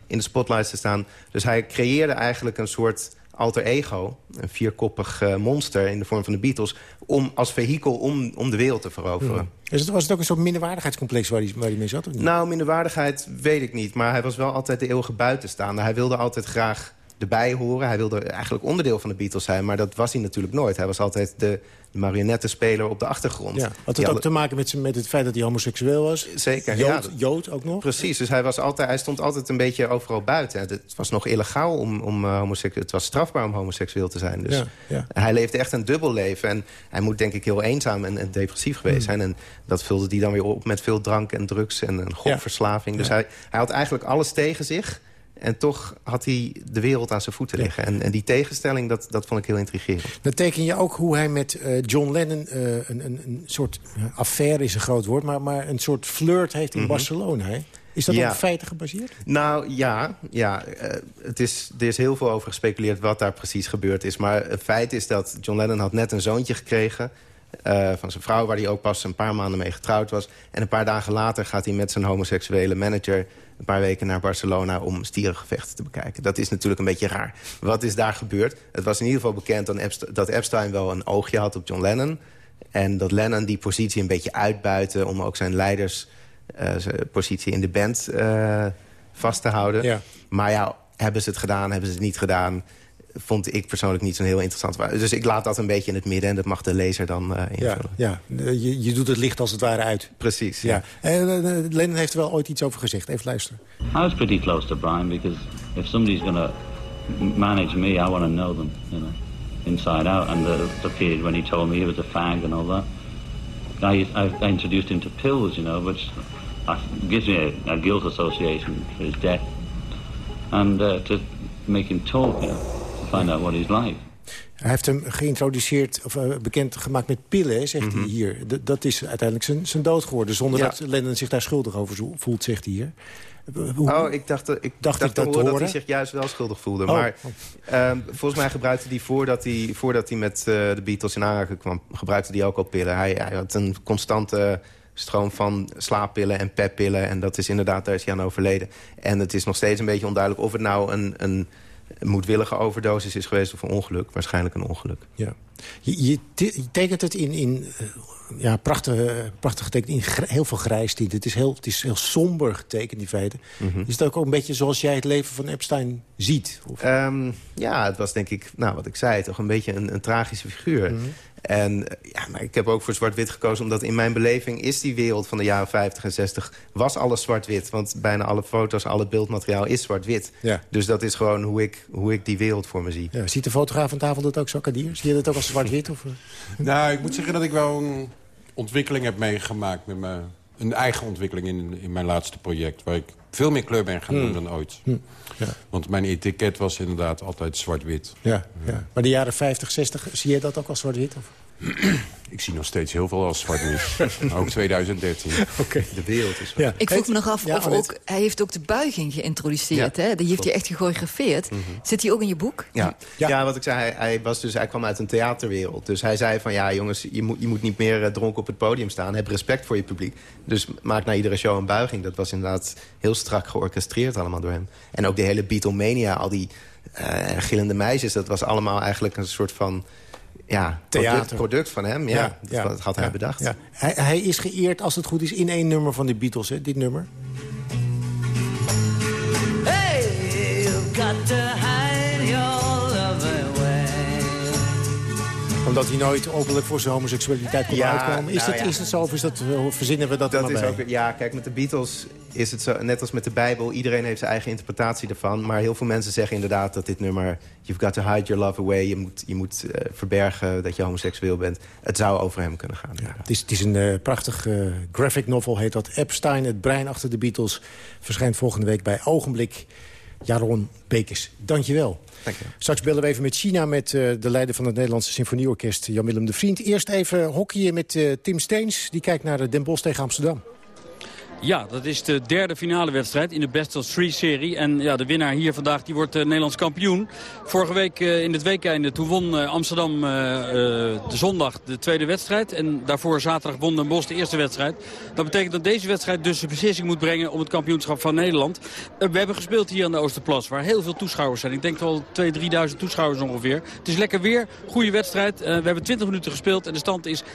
in de spotlights te staan. Dus hij creëerde eigenlijk een soort alter ego, een vierkoppig uh, monster in de vorm van de Beatles... Om, als vehikel om, om de wereld te veroveren. Hmm. Is het, was het ook een soort minderwaardigheidscomplex waar hij, waar hij mee zat? Of niet? Nou, minderwaardigheid weet ik niet. Maar hij was wel altijd de eeuwige buitenstaander. Hij wilde altijd graag erbij horen. Hij wilde eigenlijk onderdeel van de Beatles zijn, maar dat was hij natuurlijk nooit. Hij was altijd de marionettenspeler op de achtergrond. Ja. Had het ook te maken met, met het feit dat hij homoseksueel was? Zeker, Jood, ja. Jood ook nog? Precies, dus hij, was altijd, hij stond altijd een beetje overal buiten. Het was nog illegaal om, om uh, homoseksueel... Het was strafbaar om homoseksueel te zijn. Dus ja, hij leefde echt een dubbel leven. En hij moet denk ik heel eenzaam en, en depressief geweest hmm. zijn. En dat vulde hij dan weer op met veel drank en drugs en een gokverslaving. Dus hij, hij had eigenlijk alles tegen zich... En toch had hij de wereld aan zijn voeten liggen. En, en, die tegenstelling, dat, dat vond ik heel intrigerend. Dan teken je ook hoe hij met uh, John Lennon... Uh, een, een, een soort affaire is een groot woord... maar, maar een soort flirt heeft in mm -hmm. Barcelona. Hè? Is dat ja. op feiten gebaseerd? Nou ja, ja uh, het is, er is heel veel over gespeculeerd wat daar precies gebeurd is. Maar het feit is dat John Lennon had net een zoontje gekregen... Uh, van zijn vrouw, waar hij ook pas een paar maanden mee getrouwd was. En een paar dagen later gaat hij met zijn homoseksuele manager een paar weken naar Barcelona om stierengevechten te bekijken. Dat is natuurlijk een beetje raar. Wat is daar gebeurd? Het was in ieder geval bekend dat Epstein wel een oogje had op John Lennon. En dat Lennon die positie een beetje uitbuiten... om ook zijn leiderspositie in de band uh, vast te houden. Ja. Maar ja, hebben ze het gedaan, hebben ze het niet gedaan vond ik persoonlijk niet zo'n heel interessant. Dus ik laat dat een beetje in het midden en dat mag de lezer dan uh, invullen. Ja, ja. Je, je doet het licht als het ware uit. Precies, ja. ja. Uh, Lennon heeft er wel ooit iets over gezegd. Even luisteren. I was pretty close to Brian because if somebody's going to manage me, I want to know them, you know, inside out. And the, the period when he told me he was a fag and all that. I, I introduced him to pills, you know, which gives me a, a guilt association for his death. And uh, to make him talk, you know find out what he's like. Hij heeft hem geïntroduceerd, of uh, bekend gemaakt met pillen, zegt hij mhm. hier. dat is uiteindelijk zijn, zijn dood geworden. Zonder dat Lennon zich daar schuldig over voelt, zegt hij hier. oh, ik dacht, ik dacht, ik dat, dat hij zich juist wel schuldig voelde. Oh. Maar uh, volgens mij gebruikte hij voordat hij, voordat hij met uh, de Beatles in aanraking kwam... gebruikte hij ook al pillen. Hij, hij had een constante stroom van slaappillen en peppillen. En dat is inderdaad, daar is hij aan overleden. En het is nog steeds een beetje onduidelijk of het nou een een moedwillige overdosis is geweest of een ongeluk. Waarschijnlijk een ongeluk. Ja. Je, je, tekent het in, in uh, ja, prachtig, prachtig getekend in heel veel grijstiet. Het is heel, het is heel somber getekend in feite. Mm Is het ook, ook een beetje zoals jij het leven van Epstein ziet? Um, ja, het was denk ik, nou wat ik zei, toch een beetje een, een tragische figuur. Mhm. En ja, maar ik heb ook voor zwart-wit gekozen... omdat in mijn beleving is die wereld van de jaren 50 en 60... was alles zwart-wit. Want bijna alle foto's, alle beeldmateriaal is zwart-wit. Ja. Dus dat is gewoon hoe ik, hoe ik die wereld voor me zie. Ja, ziet de fotograaf aan tafel dat ook zo, Kadir? Zie je dat ook als zwart-wit? Of... nou, ik moet zeggen dat ik wel een ontwikkeling heb meegemaakt... met mijn, een eigen ontwikkeling in, in mijn laatste project... waar ik veel meer kleur ben gaan doen hmm. dan ooit. Hmm. Ja. Want mijn etiket was inderdaad altijd zwart-wit. Ja, ja, Maar de jaren 50, 60, zie je dat ook als zwart-wit? Ik zie nog steeds heel veel als zwart-wit. ook 2013. Oké. De wereld is... Ja. Ik vroeg me nog af of ook... Hij heeft ook de buiging geïntroduceerd, hè? Die heeft hij echt gechoreografeerd. Mhm. Zit hij ook in je boek? Ja, ja. wat ik zei, hij, hij, was dus, hij kwam uit een theaterwereld. Dus hij zei van, ja jongens, je moet, je moet niet meer uh, dronken op het podium staan. Heb respect voor je publiek. Dus maak na iedere show een buiging. Dat was inderdaad heel strak georchestreerd allemaal door hem. En ook de hele Beatlemania, al die uh, gillende meisjes... dat was allemaal eigenlijk een soort van ja, Theater. Product, van hem, ja. Dat had hij bedacht. Hij, hij, is geëerd, als het goed is, in één nummer van de Beatles, hè, dit nummer. Omdat hij nooit openlijk voor zijn homoseksualiteit kon uitkomen. Is, nou dat, is het zo of is dat, verzinnen we dat, dat is ook, Ja, kijk, met de Beatles is het zo, net als met de Bijbel, iedereen heeft zijn eigen interpretatie ervan. Maar heel veel mensen zeggen inderdaad dat dit nummer... You've got to hide your love away. Je moet, je moet uh, verbergen dat je homoseksueel bent. Het zou over hem kunnen gaan. Ja, het, is, het is een uh, prachtig uh, graphic novel, heet dat. Epstein, het brein achter de Beatles. Verschijnt volgende week bij Ogenblik. Jaron Bekes, dankjewel. Dank je. Straks bellen we even met China met de leider van het Nederlandse Symfonieorkest, Jan-Willem de Vriend. Eerst even hockeyen met Tim Steens. Die kijkt naar Den Bosch tegen Amsterdam. Ja, dat is de derde finale wedstrijd in de Best of Three-serie. En ja, de winnaar hier vandaag die wordt uh, Nederlands kampioen. Vorige week uh, in het weekende toen won uh, Amsterdam de zondag de tweede wedstrijd. En daarvoor zaterdag won Den Bosch de eerste wedstrijd. Dat betekent dat deze wedstrijd dus de beslissing moet brengen om het kampioenschap van Nederland. we hebben gespeeld hier aan de Oosterplas waar heel veel toeschouwers zijn. Ik denk wel 2.000, 3.000 toeschouwers ongeveer. Het is lekker weer, goede wedstrijd. we hebben 20 minuten gespeeld en de stand is 1-1.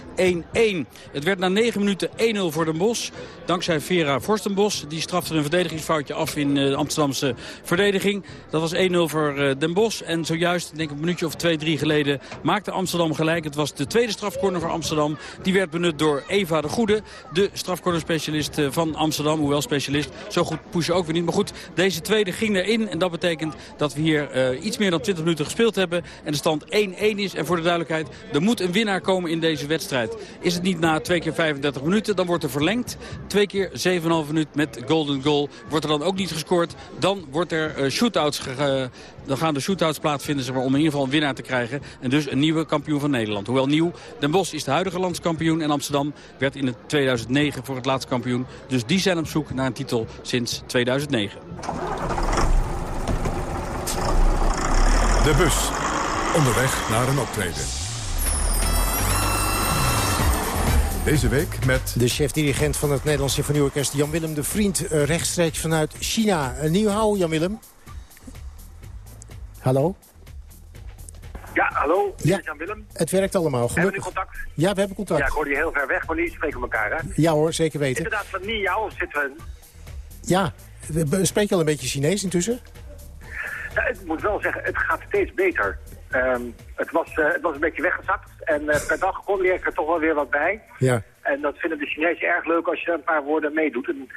Het werd na 9 minuten 1-0 voor Den Bosch. Dankzij Vera Forstenbos. Die strafte een verdedigingsfoutje af in eh, de Amsterdamse verdediging. Dat was 1-0 voor eh, Den Bosch. En zojuist, denk ik een minuutje of twee, drie geleden, maakte Amsterdam gelijk. Het was de tweede strafcorner voor Amsterdam. Die werd benut door Eva de Goede, de strafcornerspecialist eh, van Amsterdam. Hoewel specialist, zo goed pushen ook weer niet. Maar goed, deze tweede ging erin. En dat betekent dat we hier iets meer dan 20 minuten gespeeld hebben. En de stand 1-1 is. En voor de duidelijkheid, er moet een winnaar komen in deze wedstrijd. Is het niet na twee keer 35 minuten, dan wordt er verlengd. Twee keer 7,5 minuut met golden goal. Wordt er dan ook niet gescoord, dan wordt er uh, shootouts dan gaan de shootouts plaatsvinden zeg maar, om in ieder geval een winnaar te krijgen. En dus een nieuwe kampioen van Nederland. Hoewel nieuw, Den Bosch is de huidige landskampioen. En Amsterdam werd in het 2009 voor het laatste kampioen. Dus die zijn op zoek naar een titel sinds 2009. De bus. Onderweg naar een optreden. Deze week met... De chef-dirigent van het Nederlands Symfonieorkest Jan-Willem de Vriend... eh, rechtstreeks vanuit China. Een nieuw hou, Jan-Willem. Hallo? Ja, hallo, Ja. Jan Willem. Het werkt allemaal, Hebben we nu gelukkig. contact? Ja, we hebben contact. Ja, ik hoorde je heel ver weg, maar nu spreken we elkaar, hè? Ja hoor, zeker weten. Inderdaad, van Niao zitten we... Ja, spreek je al een beetje Chinees intussen? Nou, ik moet wel zeggen, het gaat steeds beter. Ehm, het, was, eh, het was een beetje weggezakt en eh, per dag leer ik er toch wel weer wat bij. Ja. En dat vinden de Chinezen erg leuk als je een paar woorden meedoet. En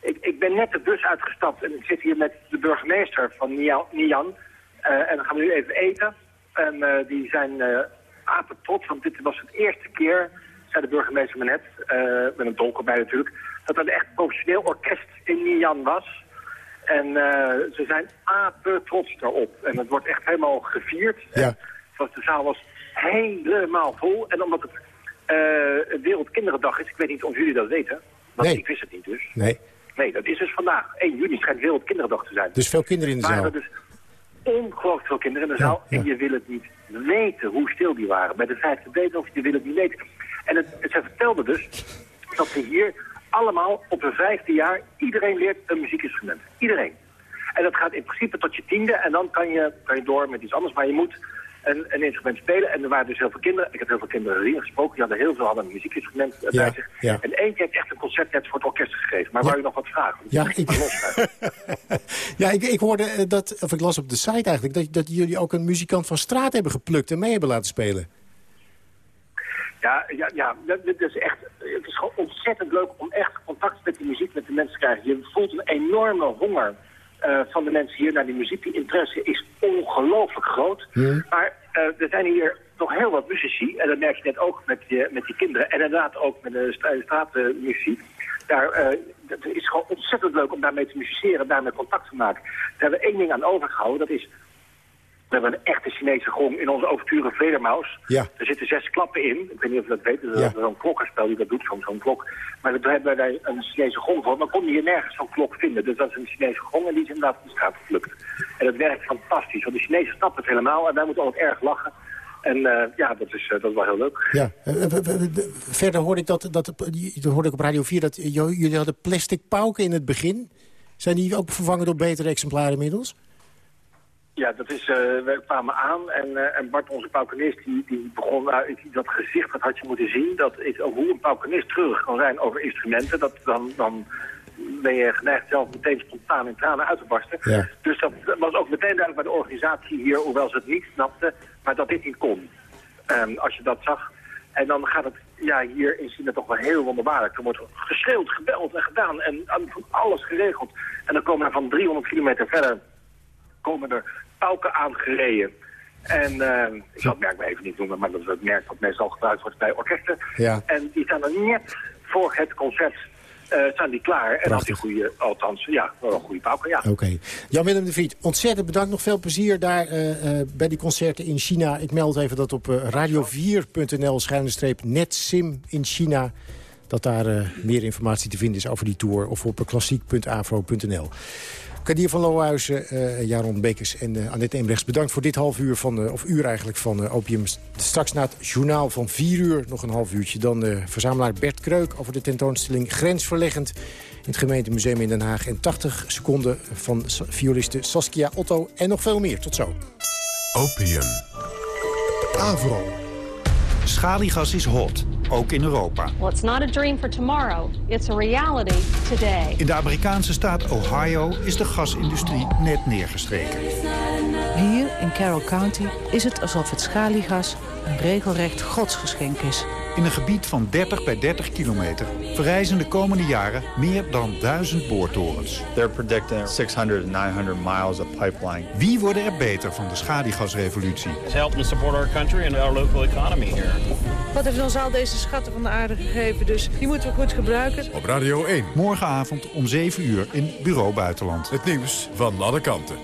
ik, ik ben net de bus uitgestapt en ik zit hier met de burgemeester van Nian. Eh, en dan gaan we nu even eten. En die zijn apen trots, want dit was het eerste keer, zei de burgemeester me net, met een dolk erbij natuurlijk, dat er een echt professioneel orkest in Nian was. En eh, ze zijn apen trots daarop. En het wordt echt helemaal gevierd. Ja. Het was, de zaal was helemaal vol. En omdat het eh Wereldkinderendag is, ik weet niet of jullie dat weten. Want Nee. ik wist het niet dus. Nee. Nee, dat is dus vandaag. 1 juni schijnt Wereldkinderendag te zijn. Dus veel kinderen in de zaal. er dus ongelooflijk veel kinderen in de zaal. En je wil het niet weten hoe stil die waren. Bij de vijfde of je wil het niet weten. En het, ze vertelde dus dat ze hier allemaal op hun vijfde jaar... iedereen leert een muziekinstrument. Iedereen. En dat gaat in principe tot je tiende. En dan kan je, kan je door met iets anders. Maar je moet een, een instrument spelen. En er waren dus heel veel kinderen. Ik heb heel veel kinderen gezien gesproken. Die hadden heel veel hadden een muziekinstrument Ja, bij zich. ja. En eentje heeft echt een concert net voor het orkest gegeven. Maar wou je nog wat vragen? Ja, ik, ja ik, ik hoorde eh, dat, of ik las op de site eigenlijk... Dat, dat jullie ook een muzikant van straat hebben geplukt en mee hebben laten spelen. Ja, ja, ja dat, dat is echt, het is gewoon ontzettend leuk om echt contact met die muziek, met de mensen te krijgen. Je voelt een enorme honger eh, van de mensen hier naar die muziek. Die interesse is ongelooflijk groot. Maar eh, er zijn hier nog heel wat muzici, en dat merk je net ook met, je, met die kinderen. En inderdaad ook met de stra- straatmuziek. Daar, eh, het is gewoon ontzettend leuk om daarmee te musiceren, daarmee contact te maken. Daar hebben we één ding aan overgehouden, dat is... We hebben een echte Chinese gong in onze overture Vledermaus. Ja. Er zitten zes klappen in. Ik weet niet of je dat weet. Er is Ja. zo'n klokkenspel die dat doet, zo'n klok. Maar daar hebben wij een Chinese gong voor. Maar kon je hier nergens zo'n klok vinden. Dus dat is een Chinese gong en die is inderdaad de straat geplukt. En dat werkt fantastisch. Want de Chinezen snappen het helemaal en wij moeten altijd erg lachen. En eh, ja, dat is, eh, dat is wel heel leuk. Ja. Eh, verder hoorde ik, dat, dat, dat hoorde ik op Radio 4 dat jullie hadden plastic pauken in het begin. Zijn die ook vervangen door betere exemplaren inmiddels? Ja, dat is, eh, we kwamen aan en, eh, en Bart, onze paukenist, die, die begon, ik- dat gezicht, dat had je moeten zien. Dat is hoe een paukenist treurig kan zijn over instrumenten. Dat, dan, dan ben je geneigd zelf meteen spontaan in tranen uit te barsten. Ja. Dus dat was ook meteen duidelijk bij de organisatie hier, hoewel ze het niet snapten, maar dat dit niet kon. Als je dat zag. En dan gaat het ja, hier in China toch wel heel wonderbaarlijk. Er wordt geschreeuwd, gebeld en gedaan en van alles geregeld. En dan komen er van 300 kilometer verder komen er pauken aangereden. En eh, ik zal het merk maar even niet noemen, maar dat is het merk dat meestal gebruikt wordt bij orkesten. Ja. En die staan er net voor het concert eh staan die klaar. En als die goede, althans, ja, wel een goede pauken, ja. Oké. Jan-Willem de Vriet, ontzettend bedankt. Nog veel plezier daar eh, eh, bij die concerten in China. Ik meld even dat op eh, radio4.nl schuine streep netsim in China... dat daar meer informatie te vinden is over die tour... of op klassiek.afro.nl. Kadir van Lohuizen, eh Jaron Bekes en eh, Annette Embrechts... bedankt voor dit half uur, van, eh, of uur eigenlijk, van Opium. Straks na het journaal van vier uur, nog een half uurtje... dan verzamelaar Bert Kreuk over de tentoonstelling Grensverleggend... in het gemeentemuseum in Den Haag. En 80 seconden van violiste Saskia Otto en nog veel meer. Tot zo. Opium. Avro. Schaliegas is hot, ook in Europa. Well, it's not a dream for tomorrow. It's a reality today. In de Amerikaanse staat Ohio is de gasindustrie net neergestreken. Hier in Carroll County is het alsof het schaliegas een regelrecht godsgeschenk is. In een gebied van 30 bij 30 kilometer verrijzen de komende jaren meer dan duizend boortorens. They're predicting 600 to 900 miles of pipeline. Wie worden er beter van de schaliegasrevolutie? It's helping support our country and our local economy here. Wat heeft ons al deze schatten van de aarde gegeven, dus die moeten we goed gebruiken. Op Radio 1. Morgenavond om 7 uur in Bureau Buitenland. Het nieuws van alle kanten.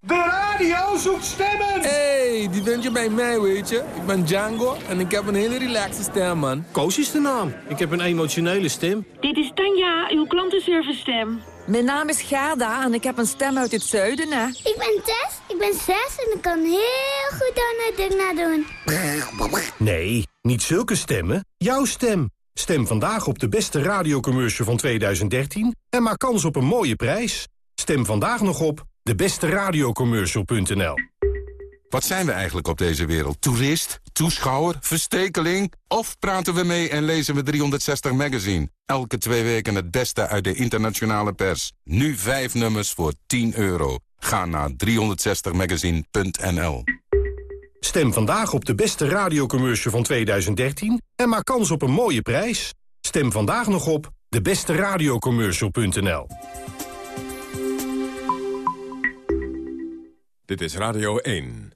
De radio zoekt stemmen! hey, die vind je bij mij, weet je. Ik ben Django en ik heb een hele relaxe stem, man. Koos is de naam. Ik heb een emotionele stem. Dit is Tanja, uw klantenservice stem. Mijn naam is Gerda en ik heb een stem uit het zuiden, hè. Ik ben Tess, ik ben zes en ik kan heel goed Donald Duck nadoen. Nee, niet zulke stemmen. Jouw stem. Stem vandaag op de beste radiocommercial van 2013 en maak kans op een mooie prijs. Stem vandaag nog op debesteradiocommercial.nl Wat zijn we eigenlijk op deze wereld? Toerist? Toeschouwer? Verstekeling? Of praten we mee en lezen we 360 Magazine? Elke twee weken het beste uit de internationale pers. Nu vijf nummers voor 10 euro. Ga naar 360magazine.nl Stem vandaag op de beste radiocommercial van 2013 en maak kans op een mooie prijs. Stem vandaag nog op debesteradiocommercial.nl Dit is Radio 1.